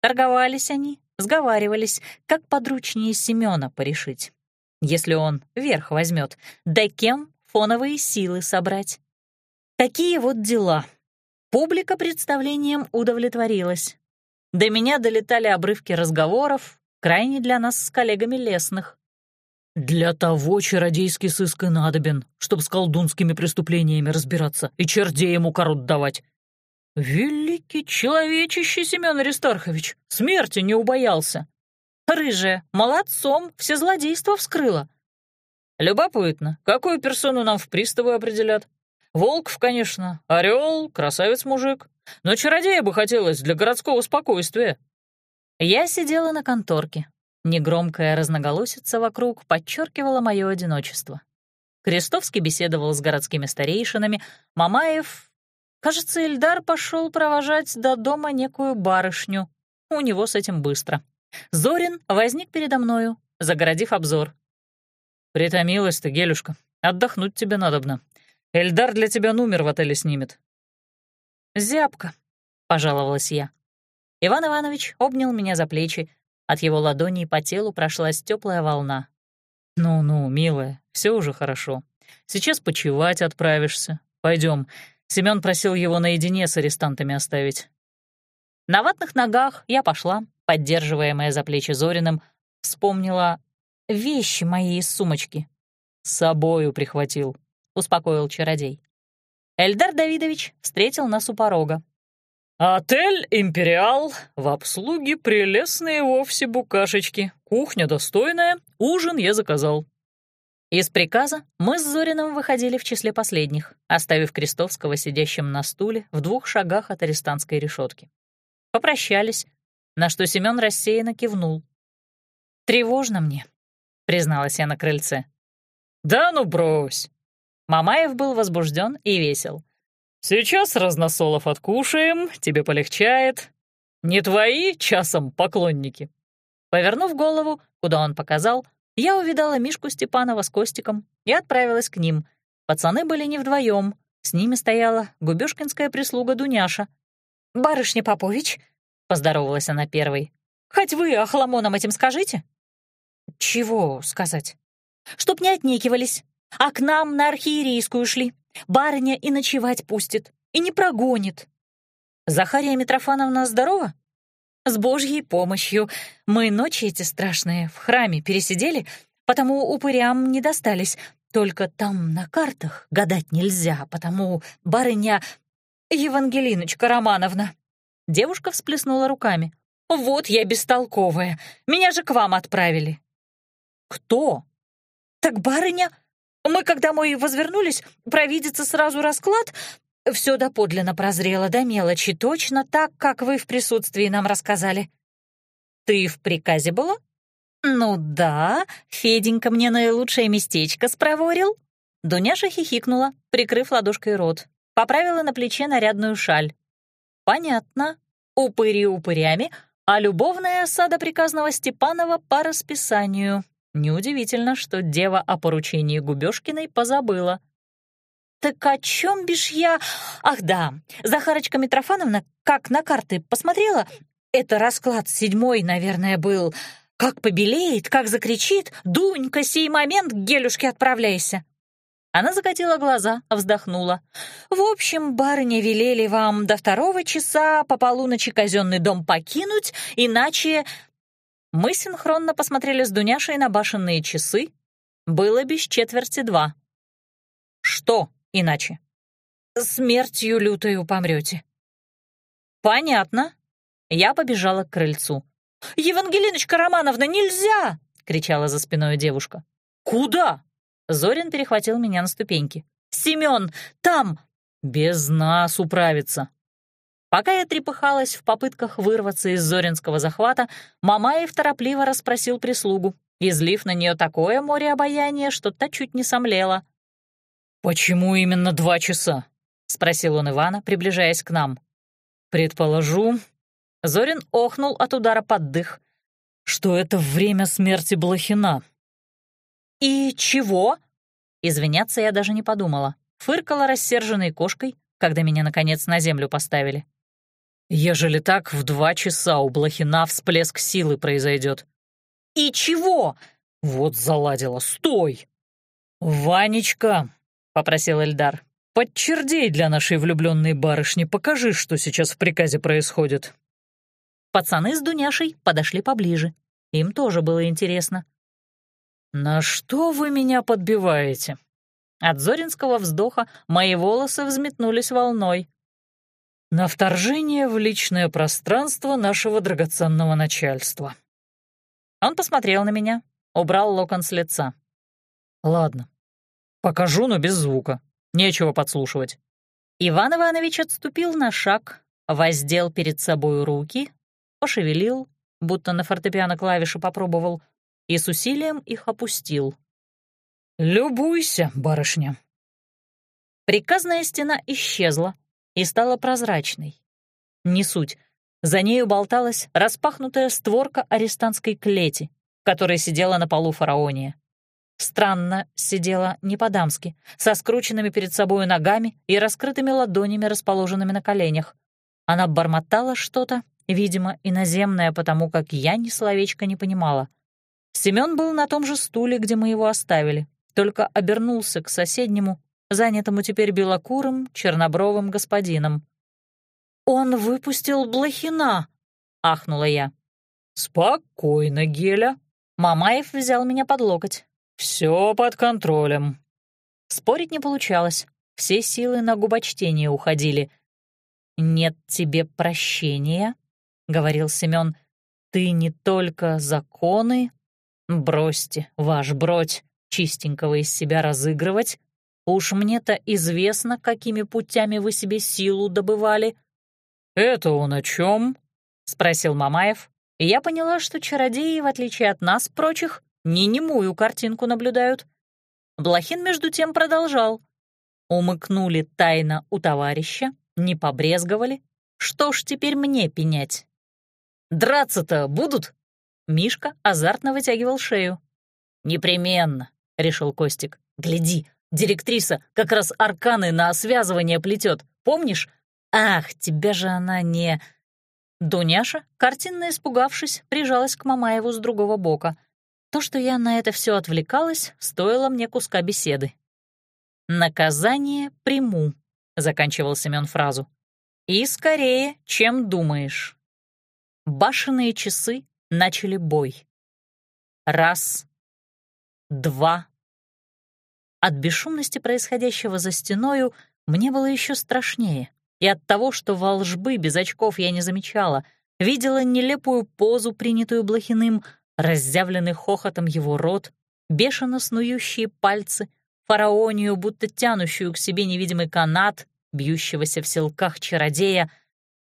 Торговались они, сговаривались, как подручнее Семёна порешить. Если он верх возьмет, да кем фоновые силы собрать. Такие вот дела. Публика представлением удовлетворилась. До меня долетали обрывки разговоров, крайне для нас с коллегами лесных. «Для того чародейский сыск и надобен, чтобы с колдунскими преступлениями разбираться и чердей ему корот давать. Великий человечище Семен Аристархович, смерти не убоялся. Рыжая, молодцом, все злодейства вскрыла. Любопытно, какую персону нам в приставы определят? Волков, конечно, орел, красавец-мужик. Но чародея бы хотелось для городского спокойствия. Я сидела на конторке, Негромкая разноголосица вокруг подчеркивала мое одиночество. Крестовский беседовал с городскими старейшинами, Мамаев... Кажется, Эльдар пошел провожать до дома некую барышню. У него с этим быстро. Зорин возник передо мною, загородив обзор. «Притомилась ты, Гелюшка. Отдохнуть тебе надобно. Эльдар для тебя номер в отеле снимет». «Зябко», — пожаловалась я. Иван Иванович обнял меня за плечи, от его ладоней по телу прошлась теплая волна. «Ну-ну, милая, все уже хорошо. Сейчас почевать отправишься. Пойдем. Семён просил его наедине с арестантами оставить». На ватных ногах я пошла, поддерживаемая за плечи Зориным, вспомнила вещи мои из сумочки. «С собою прихватил», — успокоил чародей. Эльдар Давидович встретил нас у порога, «Отель «Империал», в обслуге прелестные вовсе букашечки, кухня достойная, ужин я заказал». Из приказа мы с Зориным выходили в числе последних, оставив Крестовского сидящим на стуле в двух шагах от арестантской решетки. Попрощались, на что Семён рассеянно кивнул. «Тревожно мне», — призналась я на крыльце. «Да ну брось!» Мамаев был возбужден и весел. Сейчас разносолов откушаем, тебе полегчает. Не твои часом поклонники». Повернув голову, куда он показал, я увидала Мишку Степанова с Костиком и отправилась к ним. Пацаны были не вдвоем, с ними стояла губёшкинская прислуга Дуняша. «Барышня Попович», — поздоровалась она первой, — «хоть вы охламонам этим скажите?» «Чего сказать?» «Чтоб не отнекивались, а к нам на архиерейскую шли. Барыня и ночевать пустит, и не прогонит. Захария Митрофановна здорова? С Божьей помощью. Мы ночи эти страшные в храме пересидели, потому упырям не достались. Только там на картах гадать нельзя, потому барыня Евангелиночка Романовна. Девушка всплеснула руками. «Вот я бестолковая. Меня же к вам отправили». «Кто?» «Так барыня мы, когда мы возвернулись, провидится сразу расклад, все доподлинно прозрело до мелочи, точно так, как вы в присутствии нам рассказали. Ты в приказе была? Ну да, Феденька мне наилучшее местечко спроворил. Дуняша хихикнула, прикрыв ладошкой рот, поправила на плече нарядную шаль. Понятно, упыри упырями, а любовная осада приказного Степанова по расписанию. Неудивительно, что дева о поручении Губёшкиной позабыла. Так о чем бишь я? Ах да, Захарочка Митрофановна как на карты посмотрела? Это расклад седьмой, наверное, был. Как побелеет, как закричит, «Дунька, сей момент к гелюшке отправляйся!» Она закатила глаза, вздохнула. «В общем, барыня велели вам до второго часа по полуночи казенный дом покинуть, иначе...» Мы синхронно посмотрели с Дуняшей на башенные часы. Было без четверти два. «Что иначе?» «Смертью лютою помрете». «Понятно». Я побежала к крыльцу. «Евангелиночка Романовна, нельзя!» — кричала за спиной девушка. «Куда?» Зорин перехватил меня на ступеньки. «Семён, там!» «Без нас управиться!» Пока я трепыхалась в попытках вырваться из Зоринского захвата, Мамаев торопливо расспросил прислугу, излив на нее такое море обаяния, что та чуть не сомлела. «Почему именно два часа?» — спросил он Ивана, приближаясь к нам. «Предположу...» Зорин охнул от удара под дых. «Что это время смерти Блохина?» «И чего?» Извиняться я даже не подумала. Фыркала рассерженной кошкой, когда меня, наконец, на землю поставили. «Ежели так, в два часа у Блохина всплеск силы произойдет. «И чего?» «Вот заладила, стой!» «Ванечка!» — попросил Эльдар. «Подчердей для нашей влюбленной барышни, покажи, что сейчас в приказе происходит». Пацаны с Дуняшей подошли поближе. Им тоже было интересно. «На что вы меня подбиваете?» От Зоринского вздоха мои волосы взметнулись волной. «На вторжение в личное пространство нашего драгоценного начальства». Он посмотрел на меня, убрал локон с лица. «Ладно, покажу, но без звука. Нечего подслушивать». Иван Иванович отступил на шаг, воздел перед собой руки, пошевелил, будто на фортепиано клавиши попробовал — и с усилием их опустил. «Любуйся, барышня». Приказная стена исчезла и стала прозрачной. Не суть. За нею болталась распахнутая створка арестантской клети, которая сидела на полу фараония. Странно сидела не по-дамски, со скрученными перед собой ногами и раскрытыми ладонями, расположенными на коленях. Она бормотала что-то, видимо, иноземное, потому как я ни словечка не понимала — Семён был на том же стуле, где мы его оставили, только обернулся к соседнему, занятому теперь белокурым, чернобровым господином. «Он выпустил блохина!» — ахнула я. «Спокойно, Геля!» Мамаев взял меня под локоть. «Всё под контролем». Спорить не получалось. Все силы на губочтение уходили. «Нет тебе прощения», — говорил Семён. «Ты не только законы, «Бросьте, ваш бродь, чистенького из себя разыгрывать. Уж мне-то известно, какими путями вы себе силу добывали». «Это он о чем? спросил Мамаев, и я поняла, что чародеи, в отличие от нас, прочих, не немую картинку наблюдают. Блохин, между тем, продолжал. Умыкнули тайно у товарища, не побрезговали. Что ж теперь мне пенять? «Драться-то будут?» Мишка азартно вытягивал шею. «Непременно», — решил Костик. «Гляди, директриса как раз арканы на связывание плетет. Помнишь? Ах, тебя же она не...» Дуняша, картинно испугавшись, прижалась к Мамаеву с другого бока. То, что я на это все отвлекалась, стоило мне куска беседы. «Наказание приму», — заканчивал Семён фразу. «И скорее, чем думаешь». Башенные часы начали бой. Раз, два. От бесшумности происходящего за стеною мне было еще страшнее, и от того, что волжбы без очков я не замечала, видела нелепую позу, принятую Блохиным, разъявленный хохотом его рот, бешено снующие пальцы, фараонию, будто тянущую к себе невидимый канат, бьющегося в селках чародея.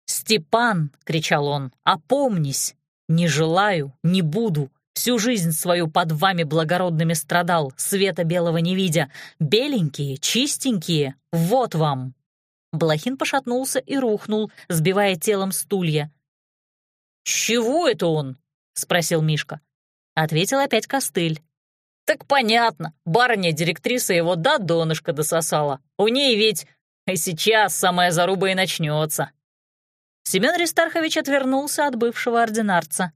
«Степан!» — кричал он. «Опомнись! Не желаю, не буду. Всю жизнь свою под вами благородными страдал, света белого не видя. Беленькие, чистенькие, вот вам!» Блохин пошатнулся и рухнул, сбивая телом стулья. «Чего это он?» — спросил Мишка. Ответил опять костыль. Так понятно, барыня-директриса его до донышка дососала. У ней ведь и сейчас самая заруба и начнется. Семен Ристархович отвернулся от бывшего ординарца.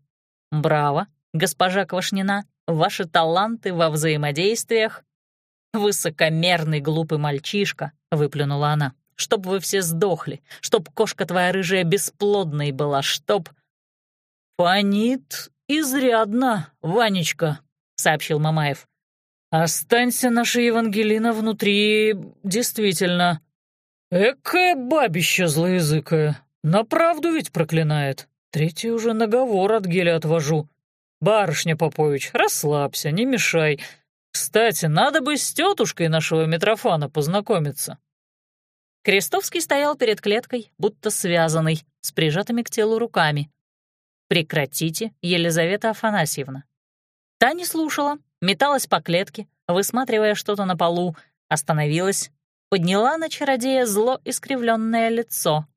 «Браво, госпожа Квашнина, ваши таланты во взаимодействиях». «Высокомерный глупый мальчишка», — выплюнула она, «чтоб вы все сдохли, чтоб кошка твоя рыжая бесплодной была, чтоб...» «Фонит изрядно, Ванечка», — сообщил Мамаев. «Останься наша Евангелина внутри, действительно. Экая бабища злоязыкая, на правду ведь проклинает. Третий уже наговор от геля отвожу. Барышня Попович, расслабься, не мешай. Кстати, надо бы с тетушкой нашего Митрофана познакомиться». Крестовский стоял перед клеткой, будто связанный, с прижатыми к телу руками. «Прекратите, Елизавета Афанасьевна». Та не слушала, металась по клетке, высматривая что-то на полу, остановилась, подняла на чародея зло искривленное лицо.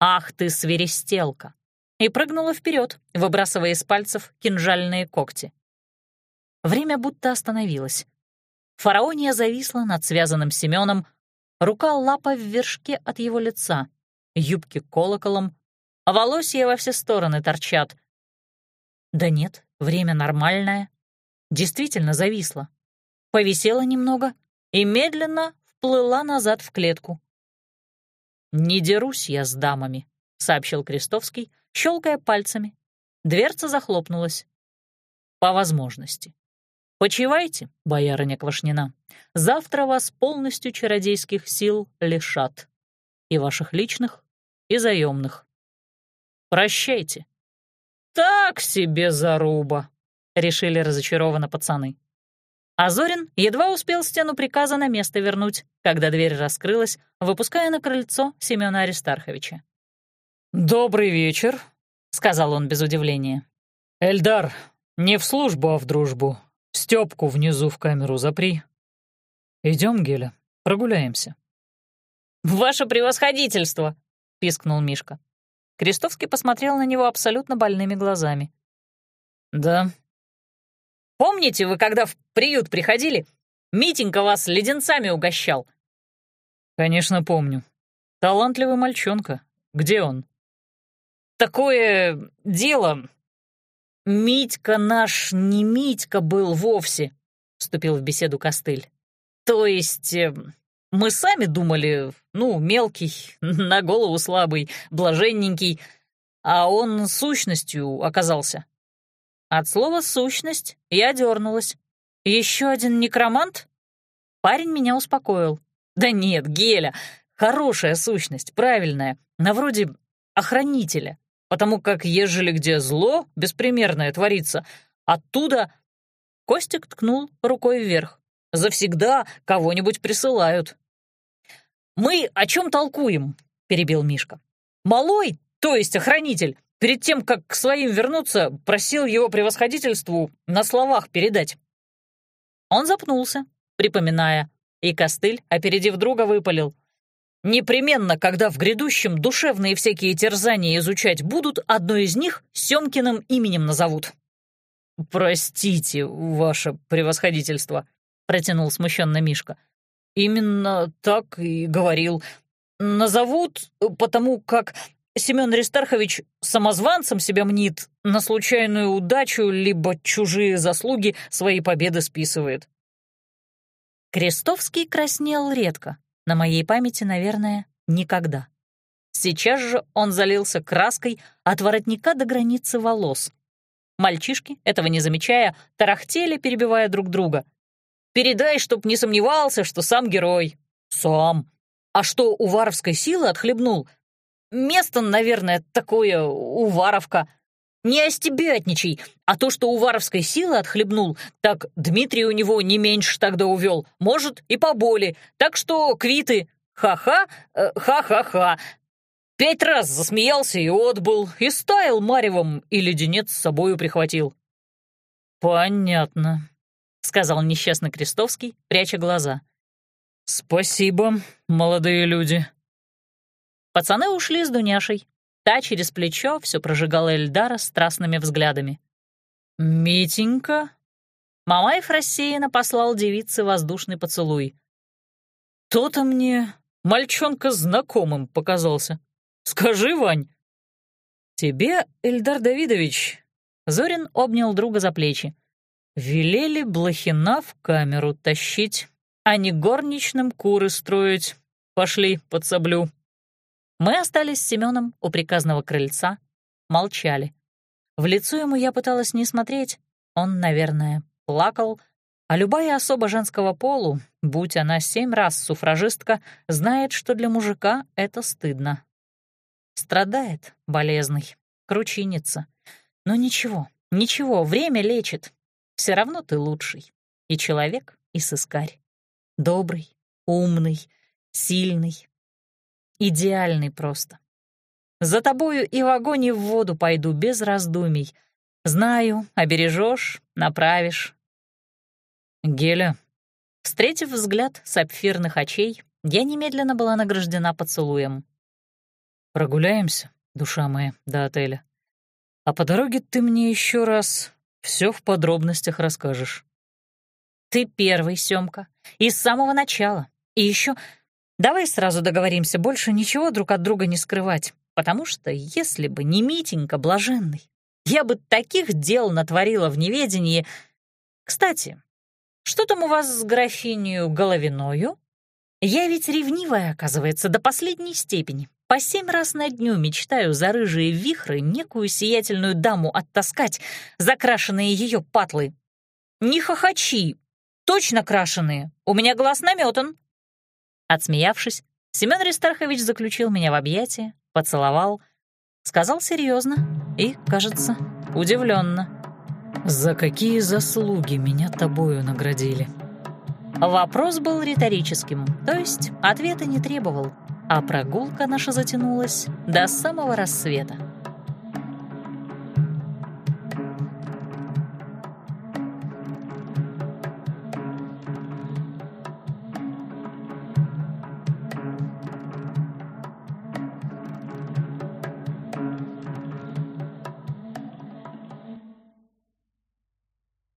«Ах ты, свиристелка!» и прыгнула вперед, выбрасывая из пальцев кинжальные когти. Время будто остановилось. Фараония зависла над связанным Семеном, рука лапа в вершке от его лица, юбки колоколом, а волосья во все стороны торчат. Да нет, время нормальное. Действительно зависла. Повисела немного и медленно вплыла назад в клетку. «Не дерусь я с дамами», — сообщил Крестовский, щелкая пальцами. Дверца захлопнулась. «По возможности. Почивайте, боярыня Квашнина. Завтра вас полностью чародейских сил лишат. И ваших личных, и заемных. Прощайте». «Так себе заруба», — решили разочарованно пацаны. А Зорин едва успел стену приказа на место вернуть, когда дверь раскрылась, выпуская на крыльцо Семёна Аристарховича. «Добрый вечер», — сказал он без удивления. «Эльдар, не в службу, а в дружбу. Стёпку внизу в камеру запри. Идем, Геля, прогуляемся». «Ваше превосходительство!» — пискнул Мишка. Крестовский посмотрел на него абсолютно больными глазами. «Да, Помните, вы когда в приют приходили, Митенька вас леденцами угощал?» «Конечно, помню. Талантливый мальчонка. Где он?» «Такое дело. Митька наш не Митька был вовсе», — вступил в беседу Костыль. «То есть э, мы сами думали, ну, мелкий, [laughs] на голову слабый, блаженненький, а он сущностью оказался. От слова «сущность» я дернулась. Еще один некромант? Парень меня успокоил. Да нет, Геля, хорошая сущность, правильная, на вроде охранителя, потому как ежели где зло беспримерное творится, оттуда... Костик ткнул рукой вверх. Завсегда кого-нибудь присылают. «Мы о чем толкуем?» — перебил Мишка. «Малой, то есть охранитель, Перед тем, как к своим вернуться, просил его превосходительству на словах передать. Он запнулся, припоминая, и костыль, опередив друга, выпалил. «Непременно, когда в грядущем душевные всякие терзания изучать будут, одно из них Семкиным именем назовут». «Простите, ваше превосходительство», — протянул смущенно Мишка. «Именно так и говорил. Назовут, потому как Семен Ристархович самозванцем себя мнит, на случайную удачу либо чужие заслуги свои победы списывает. Крестовский краснел редко, на моей памяти, наверное, никогда. Сейчас же он залился краской от воротника до границы волос. Мальчишки, этого не замечая, тарахтели, перебивая друг друга. «Передай, чтоб не сомневался, что сам герой». «Сам. А что у варовской силы отхлебнул, Место, наверное, такое, Уваровка. Не остебятничай, а то, что Уваровской силы отхлебнул, так Дмитрий у него не меньше тогда увел, может, и поболе. Так что квиты. Ха-ха, э, ха-ха-ха. Пять раз засмеялся и отбыл, и стаял маревом, и леденец с собою прихватил. «Понятно», — сказал несчастный Крестовский, пряча глаза. «Спасибо, молодые люди». Пацаны ушли с Дуняшей. Та через плечо все прожигала Эльдара страстными взглядами. «Митенька?» Мамаев рассеянно послал девице воздушный поцелуй. «То-то мне мальчонка знакомым показался. Скажи, Вань». «Тебе, Эльдар Давидович...» Зорин обнял друга за плечи. «Велели Блохина в камеру тащить, а не горничным куры строить. Пошли, подсоблю». Мы остались с Семеном у приказного крыльца, молчали. В лицо ему я пыталась не смотреть. Он, наверное, плакал, а любая особа женского полу, будь она семь раз суфражистка, знает, что для мужика это стыдно. Страдает, болезный, кручинится. Но ничего, ничего, время лечит. Все равно ты лучший. И человек, и сыскарь. Добрый, умный, сильный. Идеальный просто. За тобою и в огонь, и в воду пойду без раздумий. Знаю, обережешь, направишь. Геля. Встретив взгляд сапфирных очей, я немедленно была награждена поцелуем. Прогуляемся, душа моя, до отеля. А по дороге ты мне еще раз все в подробностях расскажешь. Ты первый, Семка, и с самого начала. И еще давай сразу договоримся, больше ничего друг от друга не скрывать, потому что если бы не Митенька блаженный, я бы таких дел натворила в неведении. Кстати, что там у вас с графинью Головиною? Я ведь ревнивая, оказывается, до последней степени. По семь раз на дню мечтаю за рыжие вихры некую сиятельную даму оттаскать, закрашенные ее патлы. Не хохочи, точно крашеные, у меня глаз наметан. Отсмеявшись, Семен Ристархович заключил меня в объятия, поцеловал, сказал серьезно и, кажется, удивленно. «За какие заслуги меня тобою наградили?» Вопрос был риторическим, то есть ответа не требовал а прогулка наша затянулась до самого рассвета.